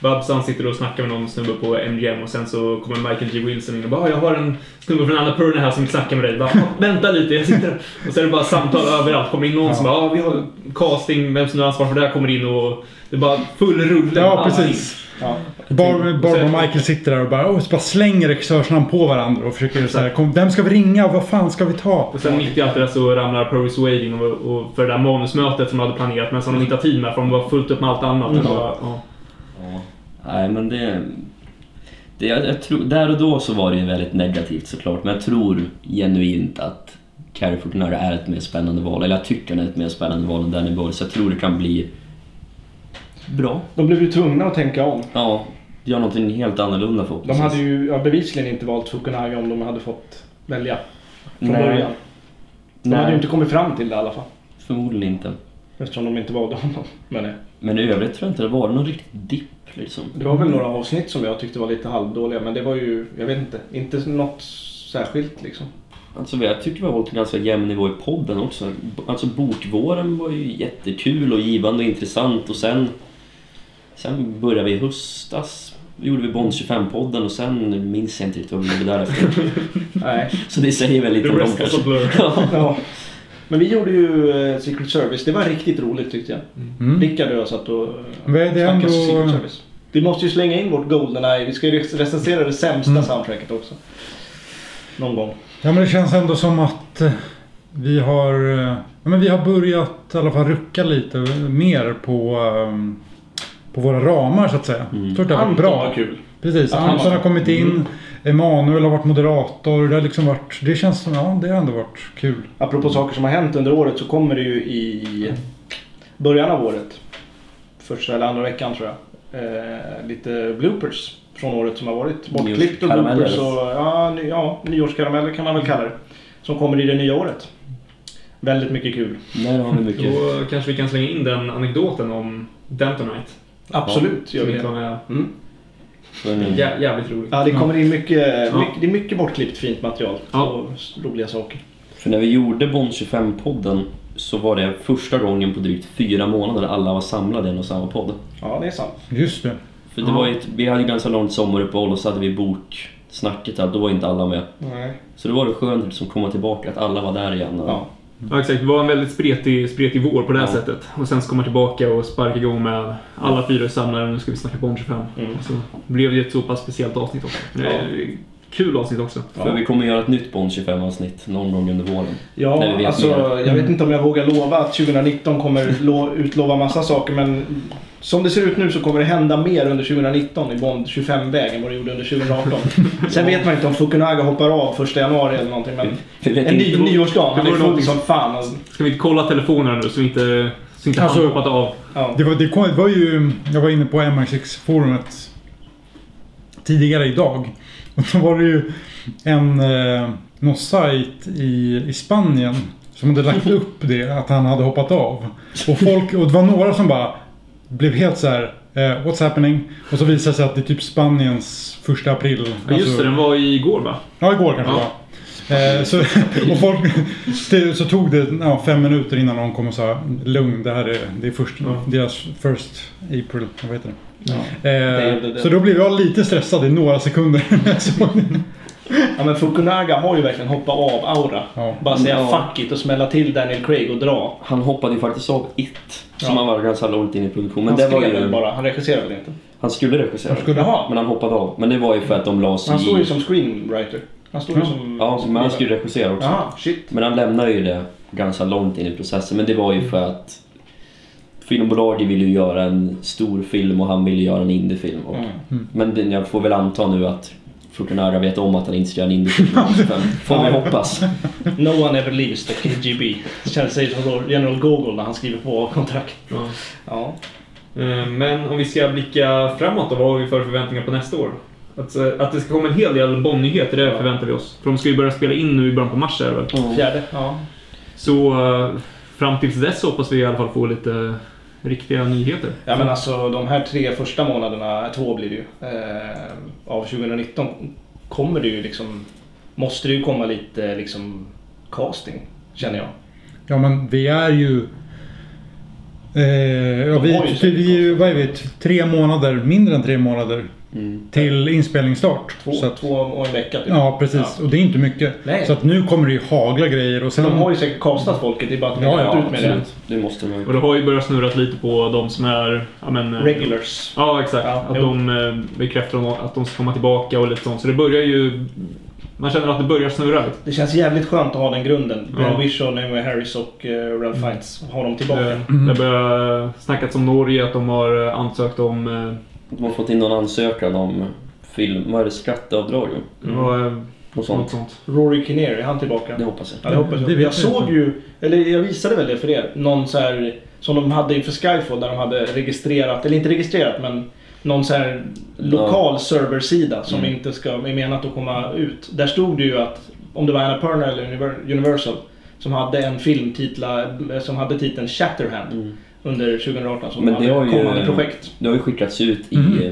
S2: Babsan sitter och snackar med någon snubbe på MGM och sen så kommer Michael G Wilson in och bara "Ah, “Jag har en snubbe från Annapurna här som vill snacka med dig”. Bara, "Ah, “Vänta lite, jag sitter...” Och sen är det bara samtal överallt. Kommer in någon som bara “Ja, vi har casting, vem som nu har ansvar för det här kommer in” och det är bara full rulle.
S4: Ja, precis.
S3: Ja.
S4: Bar Barbara och Michael sitter där och bara, och så bara slänger regissörsnamn på varandra och försöker så här, kom, vem ska vi ringa? Vad fan ska vi ta?
S2: Och sen mitt i allt det där så ramlar Purvis Wade in och, och för det där manusmötet som de hade planerat men som de inte har tid med för de var fullt upp med allt annat.
S3: Mm.
S2: Var, ja.
S5: Ja. Nej men det... det jag, jag tror, där och då så var det ju väldigt negativt såklart. Men jag tror genuint att Carrie Fukunaga är ett mer spännande val. Eller jag tycker han är ett mer spännande val än Danny Boyle. Så jag tror det kan bli bra.
S3: De blev ju tvungna att tänka om.
S5: Ja, göra någonting helt annorlunda
S3: De
S5: förhoppningsvis.
S3: hade ju ja, bevisligen inte valt Fukunaga om de hade fått välja från
S5: Nej.
S3: början. De hade ju inte kommit fram till det i alla fall.
S5: Förmodligen inte.
S3: Eftersom de inte valde honom. Men eh,
S5: Men i övrigt tror jag inte det var någon riktig dipp liksom.
S3: det var väl några avsnitt som jag tyckte var lite halvdåliga. Men det var ju, jag vet inte, inte något särskilt liksom.
S5: Alltså jag tycker vi har hållit en ganska jämn nivå i podden också. Alltså bokvåren var ju jättekul och givande och intressant och sen... Sen började vi i höstas. Då gjorde vi Bond 25-podden och sen minns jag inte riktigt vad vi gjorde därefter.
S3: Nej.
S5: Så det säger väl lite om dem kanske.
S2: blur.
S5: Ja.
S3: Men vi gjorde ju eh, Secret Service. Det var riktigt roligt tyckte jag.
S4: Mm.
S3: Rickard och jag satt och eh, snackade
S4: ändå-
S3: Secret Service. Vi måste ju slänga in vårt Goldeneye. Vi ska ju recensera det sämsta
S4: Mm.
S3: soundtracket också. Någon gång.
S4: Ja men det känns ändå som att eh, vi har, ja, men vi har börjat i alla fall rucka lite mer på, eh, på våra ramar så att säga.
S5: Mm.
S4: Jag tror att det har varit
S3: Anton
S4: bra.
S3: var kul.
S4: Precis, Anton har kommit in. Emanuel har varit moderator. Det har liksom varit, det känns som, ja det har ändå varit kul.
S3: Apropå saker som har hänt under året så kommer det ju i början av året. Första eller andra veckan tror jag. Eh, lite bloopers från året som har varit. Bortklippt och bloopers och ja, ny, ja, nyårskarameller kan man väl kalla det. Som kommer i det nya året. Väldigt mycket kul.
S5: Där har vi mycket.
S2: Då kanske vi kan slänga in den anekdoten om Dentonite.
S3: Absolut gör
S2: Som
S3: vi
S2: var
S3: det.
S2: med.
S3: Mm.
S2: Jä- jävligt roligt.
S3: Ja, det kommer in mycket,
S2: Ja.
S3: mycket, det är mycket bortklippt fint material.
S2: Ja.
S3: Och roliga saker.
S5: För när vi gjorde Bond 25-podden så var det första gången på drygt fyra månader alla var samlade i en och samma podd.
S3: Ja, det är sant.
S4: Just det.
S5: För det
S2: Ja.
S5: var ett, vi hade ju ganska långt sommaruppehåll och så hade vi boksnacket där, då var inte alla med.
S3: Nej.
S5: Så det var det skönt att liksom komma tillbaka, att alla var där igen. Och,
S3: Ja.
S2: Ja, exakt. Det var en väldigt spretig, spretig vår på det här
S5: Ja.
S2: sättet. Och sen så komma tillbaka och sparka igång med alla fyra samlare. Nu ska vi snacka Bond 25.
S3: Mm.
S2: Så blev det ett så pass speciellt avsnitt också. Det är kul avsnitt också.
S5: För vi kommer göra ett nytt Bond 25 avsnitt någon gång under våren. När vi
S3: Ja,
S5: vet
S3: alltså
S5: mer.
S3: jag vet inte om jag vågar lova att 2019 kommer lo- utlova massa saker men som det ser ut nu så kommer det hända mer under 2019 i Bond 25-väg än vad det gjorde under 2018. Sen vet man inte om Fukunaga hoppar av första januari eller någonting men
S5: Vi
S3: en ny, nyårsdag, han
S2: det
S3: är full som fan. Alltså.
S2: Ska vi inte kolla telefonerna nu så inte, så inte
S4: Alltså-
S2: han hoppat av?
S3: Ja.
S4: Det var, det, kom, det var ju, jag var inne på MI6-forumet tidigare idag. Och då var det ju en, eh, någon sajt i, i Spanien som hade lagt upp det, att han hade hoppat av. Och, folk, och det var några som bara blev helt så här. Eh, what's happening? Och så visade det sig att det är typ Spaniens första april.
S2: Ja, just
S4: Alltså-
S2: det, den var igår va?
S4: Ja, igår kanske
S2: Ja.
S4: Eh, så, och folk, så tog det ja, fem minuter innan de kom och sa lugn, det här är, det är först,
S2: Ja.
S4: deras first April, vad heter det?
S3: Ja.
S4: Eh, Så då blev jag lite stressad i några sekunder. när jag såg det.
S3: ja men Fukunaga har ju verkligen hoppat av aura.
S4: ja.
S3: Bara säga
S5: Ja.
S3: fuck it och smälla till Daniel Craig och dra.
S5: Han hoppade ju faktiskt av It. Som
S3: Ja.
S5: han var ganska långt in i produktion. Men
S3: han
S5: det var ju...
S3: bara, han regisserade väl inte?
S5: Han skulle regissera.
S4: Han skulle-
S3: Jaha.
S5: Men han hoppade av. Men det var ju för att de la sig
S3: Han står ju
S5: i...
S3: som screenwriter. Han står ju som...
S5: Ja,
S3: som
S5: men han skulle regissera också.
S3: Jaha, shit.
S5: Men han lämnade ju det ganska långt in i processen. Men det var ju för att filmbolaget ville ju göra en stor film och han ville göra en indiefilm. Och,
S3: Mm.
S5: Men det, jag får väl anta nu att Fukunaga vet om att han inte ska göra en indiefilm. Men får vi hoppas.
S3: No one ever leaves the KGB. Det känns sig som General Gogol när han skriver på kontrakt.
S2: Ja.
S3: Ja.
S2: Eh, Men om vi ska blicka framåt då, vad har vi för förväntningar på nästa år? Att, eh, att det ska komma en hel del Bond-nyheter, det förväntar vi oss. För de ska ju börja spela in nu i början på mars är det väl?
S3: Fjärde. Ja.
S2: Så eh, fram tills dess hoppas vi i alla fall få lite riktiga nyheter.
S3: ja men alltså de här tre första månaderna, två blir det ju, eh, av 2019 kommer det ju liksom, måste det ju komma lite liksom casting, känner jag.
S4: ja men vi är ju... Eh, ja, vi, vi, vi är ju, vad är vi, tre månader, mindre än tre månader
S5: Mm.
S4: till inspelningsstart.
S3: Två,
S4: Så att,
S3: två och en vecka typ.
S4: ja, precis. Och det är inte mycket.
S3: Nej.
S4: Så att nu kommer det ju hagla grejer och
S3: Så
S4: sen...
S3: de har ju säkert castat folket, det är bara att de
S4: Ja, ja,
S3: ut med det.
S5: Absolut. Det måste man
S2: Och det har ju börjat snurrat lite på de som är... Ja, men, eh,
S3: Regulars.
S2: Ja, exakt.
S3: Ja,
S2: att
S3: jo.
S2: de eh, bekräftar att de ska komma tillbaka och lite sånt. Så det börjar ju... Man känner att det börjar snurra.
S3: Det känns jävligt skönt att ha den grunden.
S2: Ja.
S3: Wish och Naomi Harris och uh, Ralph Fiennes. Ha dem tillbaka.
S2: Det, det börjar snackas om Norge, att de har ansökt om...
S5: De har fått in någon ansökan om film, vad är det, skatteavdrag?
S2: vad, eh,
S5: Och
S2: något
S5: sånt.
S2: sånt.
S3: Rory Kinnear, är han tillbaka?
S5: Det hoppas
S3: Ja,
S5: jag.
S3: det hoppas
S4: Det vet
S3: jag.
S4: jag
S3: Jag såg ju, eller jag visade väl det för er, någon så här som de hade inför Skyfall där de hade registrerat, eller inte registrerat men någon så här lokal serversida som
S5: Mm.
S3: inte ska, är menat att komma ut. Där stod det ju att, om det var Annapurna eller Univer- Universal, som hade en film titla, som hade titeln Shatterhand
S5: Mm.
S3: Under 2018 som
S5: Men det har ju-
S3: kommande projekt.
S5: Det har ju skickats ut i,
S4: Mhm.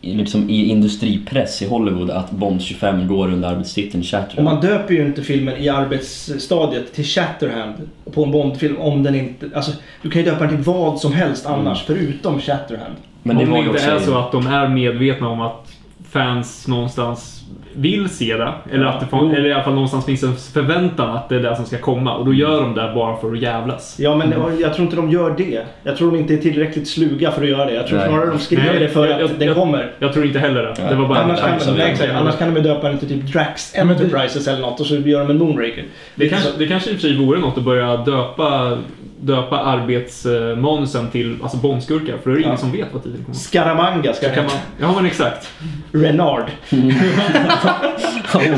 S5: i, liksom, i industripress i Hollywood att Bond 25 går under arbetstiteln Chatter.
S3: Och man döper ju inte filmen i arbetsstadiet till Shatterhand på en Bondfilm om den inte... Alltså, du kan ju döpa den till vad som helst annars förutom Shatterhand.
S5: Men det
S2: om det inte
S5: också...
S2: är så att de är medvetna om att fans någonstans vill se det. Eller, att det får, eller i alla fall någonstans finns en förväntan att det är det som ska komma. Och då gör de det bara för att jävlas.
S3: Ja, men jag tror inte de gör det. Jag tror de inte är tillräckligt sluga för att göra det. Jag tror
S5: Nej.
S3: snarare de skriver
S2: Nej,
S3: det för
S2: jag-
S3: att
S2: jag-
S3: den
S2: jag-
S3: kommer.
S2: Jag tror inte heller det.
S5: Nej.
S2: Det var bara
S3: Annars
S2: en
S3: kan, exakt. annars kan de döpa den till typ Drax
S4: det-
S3: Enterprises eller något och så gör de en Moonraker.
S2: Det kanske, det kanske i och för sig vore något att börja döpa, döpa arbetsmanusen till alltså Bondskurkar. För då är det ingen
S3: Ja.
S2: som vet vad titeln kommer.
S3: Scaramanga ska
S2: kan man, ja men exakt.
S3: Renard.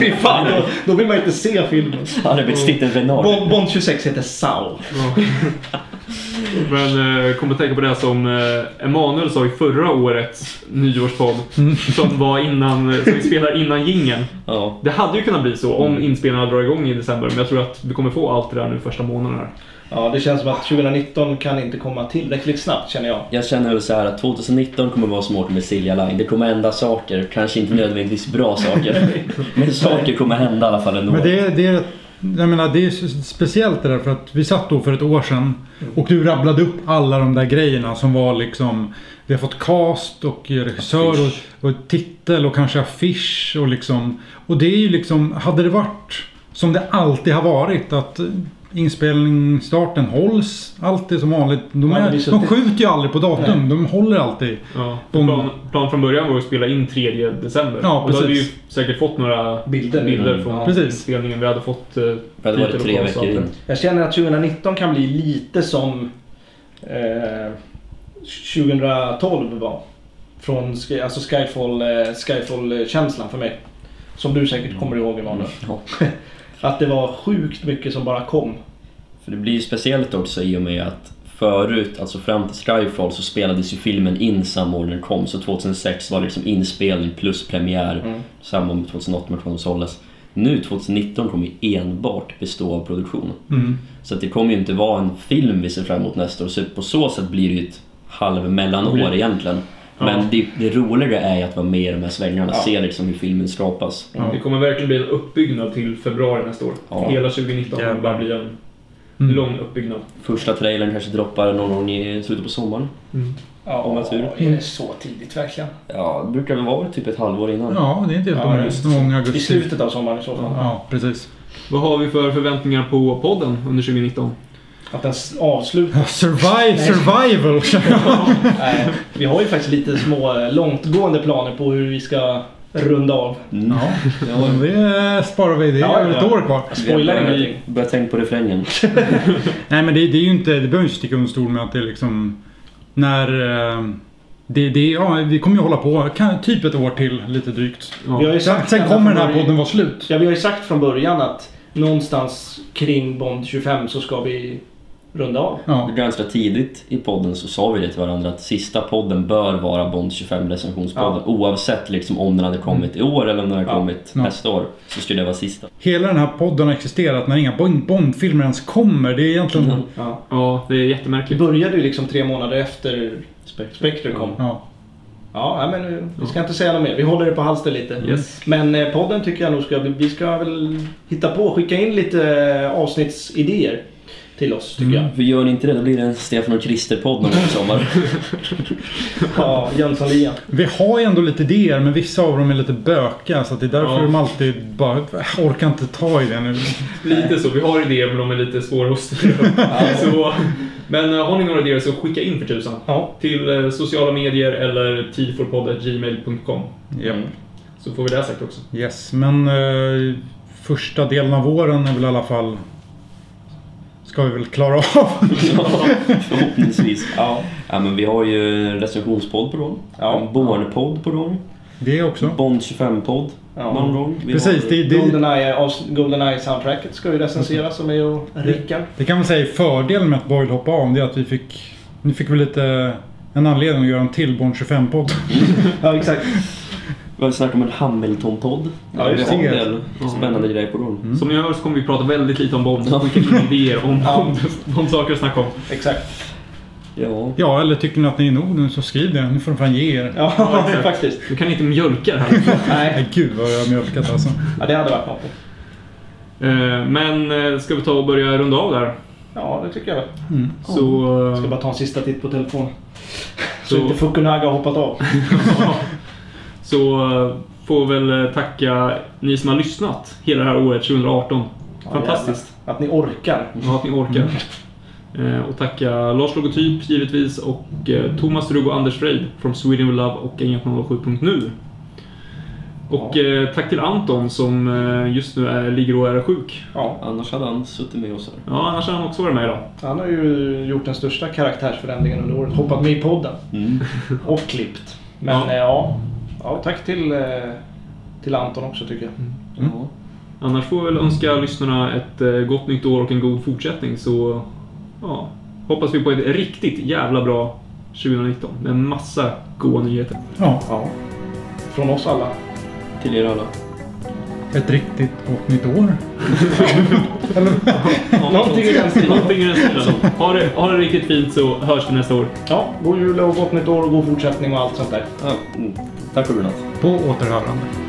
S3: Fy fan, då, då vill man inte se filmen.
S5: Arbetstiteln Renard.
S3: Bond, Bond 26 heter Sao.
S2: Ja. Men eh, kom att tänka på det som eh, Emanuel sa i förra årets nyårspodd. Som var innan, som vi spelade innan gingen.
S5: Ja.
S2: Det hade ju kunnat bli så om inspelningarna drar igång i december. Men jag tror att vi kommer få allt det där nu första månaderna.
S3: Ja, det känns som att 2019 kan inte komma tillräckligt snabbt känner jag.
S5: Jag känner väl så här att 2019 kommer vara som året med Silja Line. Det kommer hända saker, kanske inte nödvändigtvis bra saker. men saker kommer hända i alla fall ändå.
S4: Men det, är- det är... Jag menar, det är speciellt det där för att vi satt då för ett år sedan och du rabblade upp alla de där grejerna som var liksom Vi har fått cast och regissör och, och titel och kanske affisch och liksom Och det är ju liksom, hade det varit som det alltid har varit att inspelningsstarten hålls alltid som vanligt. De,
S3: Ja,
S4: är,
S3: så-
S4: de skjuter ju aldrig på datum. De håller alltid.
S2: Ja, plan, plan från början var att spela in 3 december.
S4: Ja,
S2: och då hade vi ju säkert fått några
S3: Bilder.
S2: bilder
S3: Mm,
S2: från
S3: ja.
S4: Precis.
S2: inspelningen. Vi hade fått... eh,
S5: Det hade varit tre veckor in.
S3: Jag känner att 2019 kan bli lite som eh, 2012 var. Från Sky- alltså Skyfall, eh, Skyfall-känslan för mig. Som du säkert kommer ihåg Emanuel.
S5: Ja.
S3: Att det var sjukt mycket som bara kom.
S5: För det blir ju speciellt också i och med att förut, alltså fram till Skyfall, så spelades ju filmen in samma år den kom. Så 2006 var det liksom inspelning plus premiär.
S3: Mm.
S5: Samma med 2008 med Chronos Solace. Nu 2019 kommer ju enbart bestå av produktion.
S4: Mm.
S5: Så att det kommer ju inte vara en film vi ser fram emot nästa år. Så på så sätt blir det ju ett halvmellanår egentligen. Men
S2: Ja.
S5: det, det roliga är att vara med i de här svängarna,
S3: Ja.
S5: se liksom hur filmen skapas.
S2: Det kommer verkligen bli en uppbyggnad till februari nästa år.
S5: Ja.
S2: Hela 2019 kommer bara bli en
S4: Mm.
S2: lång uppbyggnad.
S5: Första trailern kanske droppar någon gång i slutet på sommaren.
S3: Ja,
S5: Om tur.
S3: är det så tidigt verkligen?
S5: Ja, det brukar väl vara typ ett halvår innan.
S4: Ja, det är inte helt
S3: Ja,
S4: omöjligt. Någon gång i
S3: slutet av sommaren i så fall.
S4: Ja, precis.
S2: Vad har vi för förväntningar på podden under 2019?
S3: Att den avslutas.
S4: Survive, survival!
S3: Nej, vi har ju faktiskt lite små eh, långtgående planer på hur vi ska runda av.
S5: Mm.
S4: ja, men det sparar vi. Det är
S3: Ja,
S4: ett
S3: ja.
S4: år kvar.
S3: Spoilar ingenting.
S5: börjat tänka på refrängen.
S4: Nej men det, det är ju inte, det behöver inte sticka under stol med att det är liksom när eh, det, det, ja, vi kommer ju hålla på kan, typ ett år till lite drygt.
S2: Ja.
S3: Vi har ju
S4: Sen,
S3: sagt
S4: sen kommer den här
S3: början-
S4: podden vara slut.
S3: Ja, vi har ju sagt från början att någonstans kring Bond 25 så ska vi runda av.
S4: Ja,
S5: Ganska tidigt i podden så sa vi det till varandra att sista podden bör vara Bond 25 recensionspodden. Oavsett liksom om den hade kommit i år eller om den hade
S3: Ja.
S5: kommit
S4: Ja.
S5: nästa år. Så skulle det vara sista.
S4: hela den här podden har existerat när inga Bond- Bond-filmer ens kommer. Det är egentligen...
S5: Mm.
S3: Ja.
S2: Ja, det är jättemärkligt.
S3: började ju liksom tre månader efter Spectre kom.
S4: Ja.
S3: Ja, men nu, vi ska inte säga något mer. Vi håller det på halster lite.
S2: Yes.
S3: Men eh, podden tycker jag nog ska. Vi ska väl hitta på, skicka in lite eh, avsnittsidéer till oss tycker
S5: För gör ni inte det då blir det en Stefan och Krister-podd någon gång i sommar.
S3: jag. Ja, Jönssonligan.
S4: Vi har ju ändå lite idéer men vissa av dem är lite bökiga så att det är därför
S2: Ja.
S4: de alltid bara "Jag orkar inte ta i det nu.
S2: Lite så. Vi har idéer men de är lite svåra att styra. så, Men eh, har ni några idéer så skicka in för tusan.
S3: Ja.
S2: Till eh, sociala medier eller tidforpodd.gmail.com
S4: Japp.
S2: Så får vi det sagt också.
S4: Yes, men eh, första delen av våren är väl i alla fall... Ska vi väl klara av.
S5: Förhoppningsvis.
S3: Ja.
S5: Ja men vi har ju en recensionspodd på gång.
S3: Ja.
S5: En Born-podd på gång.
S4: Det också.
S5: Bond 25-podd
S3: Ja.
S4: Precis,
S5: har,
S4: det, det,
S3: Goldeneye, Goldeneye soundtracket ska ju recenseras som är och Rickard.
S4: det kan man säga fördelen med att Boyle hoppade av det är att vi fick... Nu fick vi lite... En anledning att göra en till Bond 25-podd.
S3: Ja, exakt.
S5: Vi har snackat om en Hamilton-podd.
S3: Ja,
S5: vi har en del spännande grejer på gång.
S2: Som ni hör så kommer vi prata väldigt lite om Bond.
S5: Ja.
S2: Skicka in idéer om
S3: Ja.
S2: Bond. Om saker att snacka om.
S3: Exakt.
S5: Ja.
S4: Ja, eller tycker ni att ni är nog nu så skriv det. Nu får de fan ge er.
S3: Ja,
S2: exakt.
S3: faktiskt.
S2: Du kan inte mjölka det här.
S3: Nej,
S4: Nej, gud vad jag har mjölkat alltså.
S3: ja, det hade varit något.
S2: Eh, Men eh, ska vi ta och börja runda av där?
S3: Ja, det tycker jag väl.
S4: Mm.
S2: Så...
S3: Jag
S2: eh,
S3: ska bara ta en sista titt på telefonen. Så,
S2: Så-
S3: inte Fukunaga har hoppat av.
S2: Så eh, får väl eh, tacka ni som har lyssnat hela det här året 2018. Fantastiskt.
S3: jävlar. Att ni orkar.
S2: Ja, att ni orkar. Eh, Och tacka Lars Logotyp givetvis och Thomas Rugg och Anders Freid från Sweden with Love och 107.nu. Och eh, tack till Anton som just nu är, ligger och är sjuk.
S3: Ja,
S5: Annars hade han suttit med oss här.
S2: Ja, annars hade han också varit med idag.
S3: han har ju gjort den största karaktärsförändringen under året. Hoppat med i podden.
S5: Mm.
S3: Och klippt. Men
S2: Ja.
S3: ja, ja, ja tack till, eh, till Anton också tycker jag.
S5: Ja.
S2: Annars får vi väl önska lyssnarna ett eh, gott nytt år och en god fortsättning så ja, hoppas vi på ett riktigt jävla bra 2019 med en massa goda nyheter.
S4: Ja,
S3: Ja. Från oss alla.
S5: Till er alla.
S4: ett riktigt gott nytt år. Eller?
S3: Någonting i den stilen.
S2: Någonting i den stilen. Ha det, ha det riktigt fint så hörs vi nästa år.
S3: Ja, god jul och gott nytt år och god fortsättning och allt sånt där.
S5: Ja, mm. Tack och godnatt.
S4: På återhörande.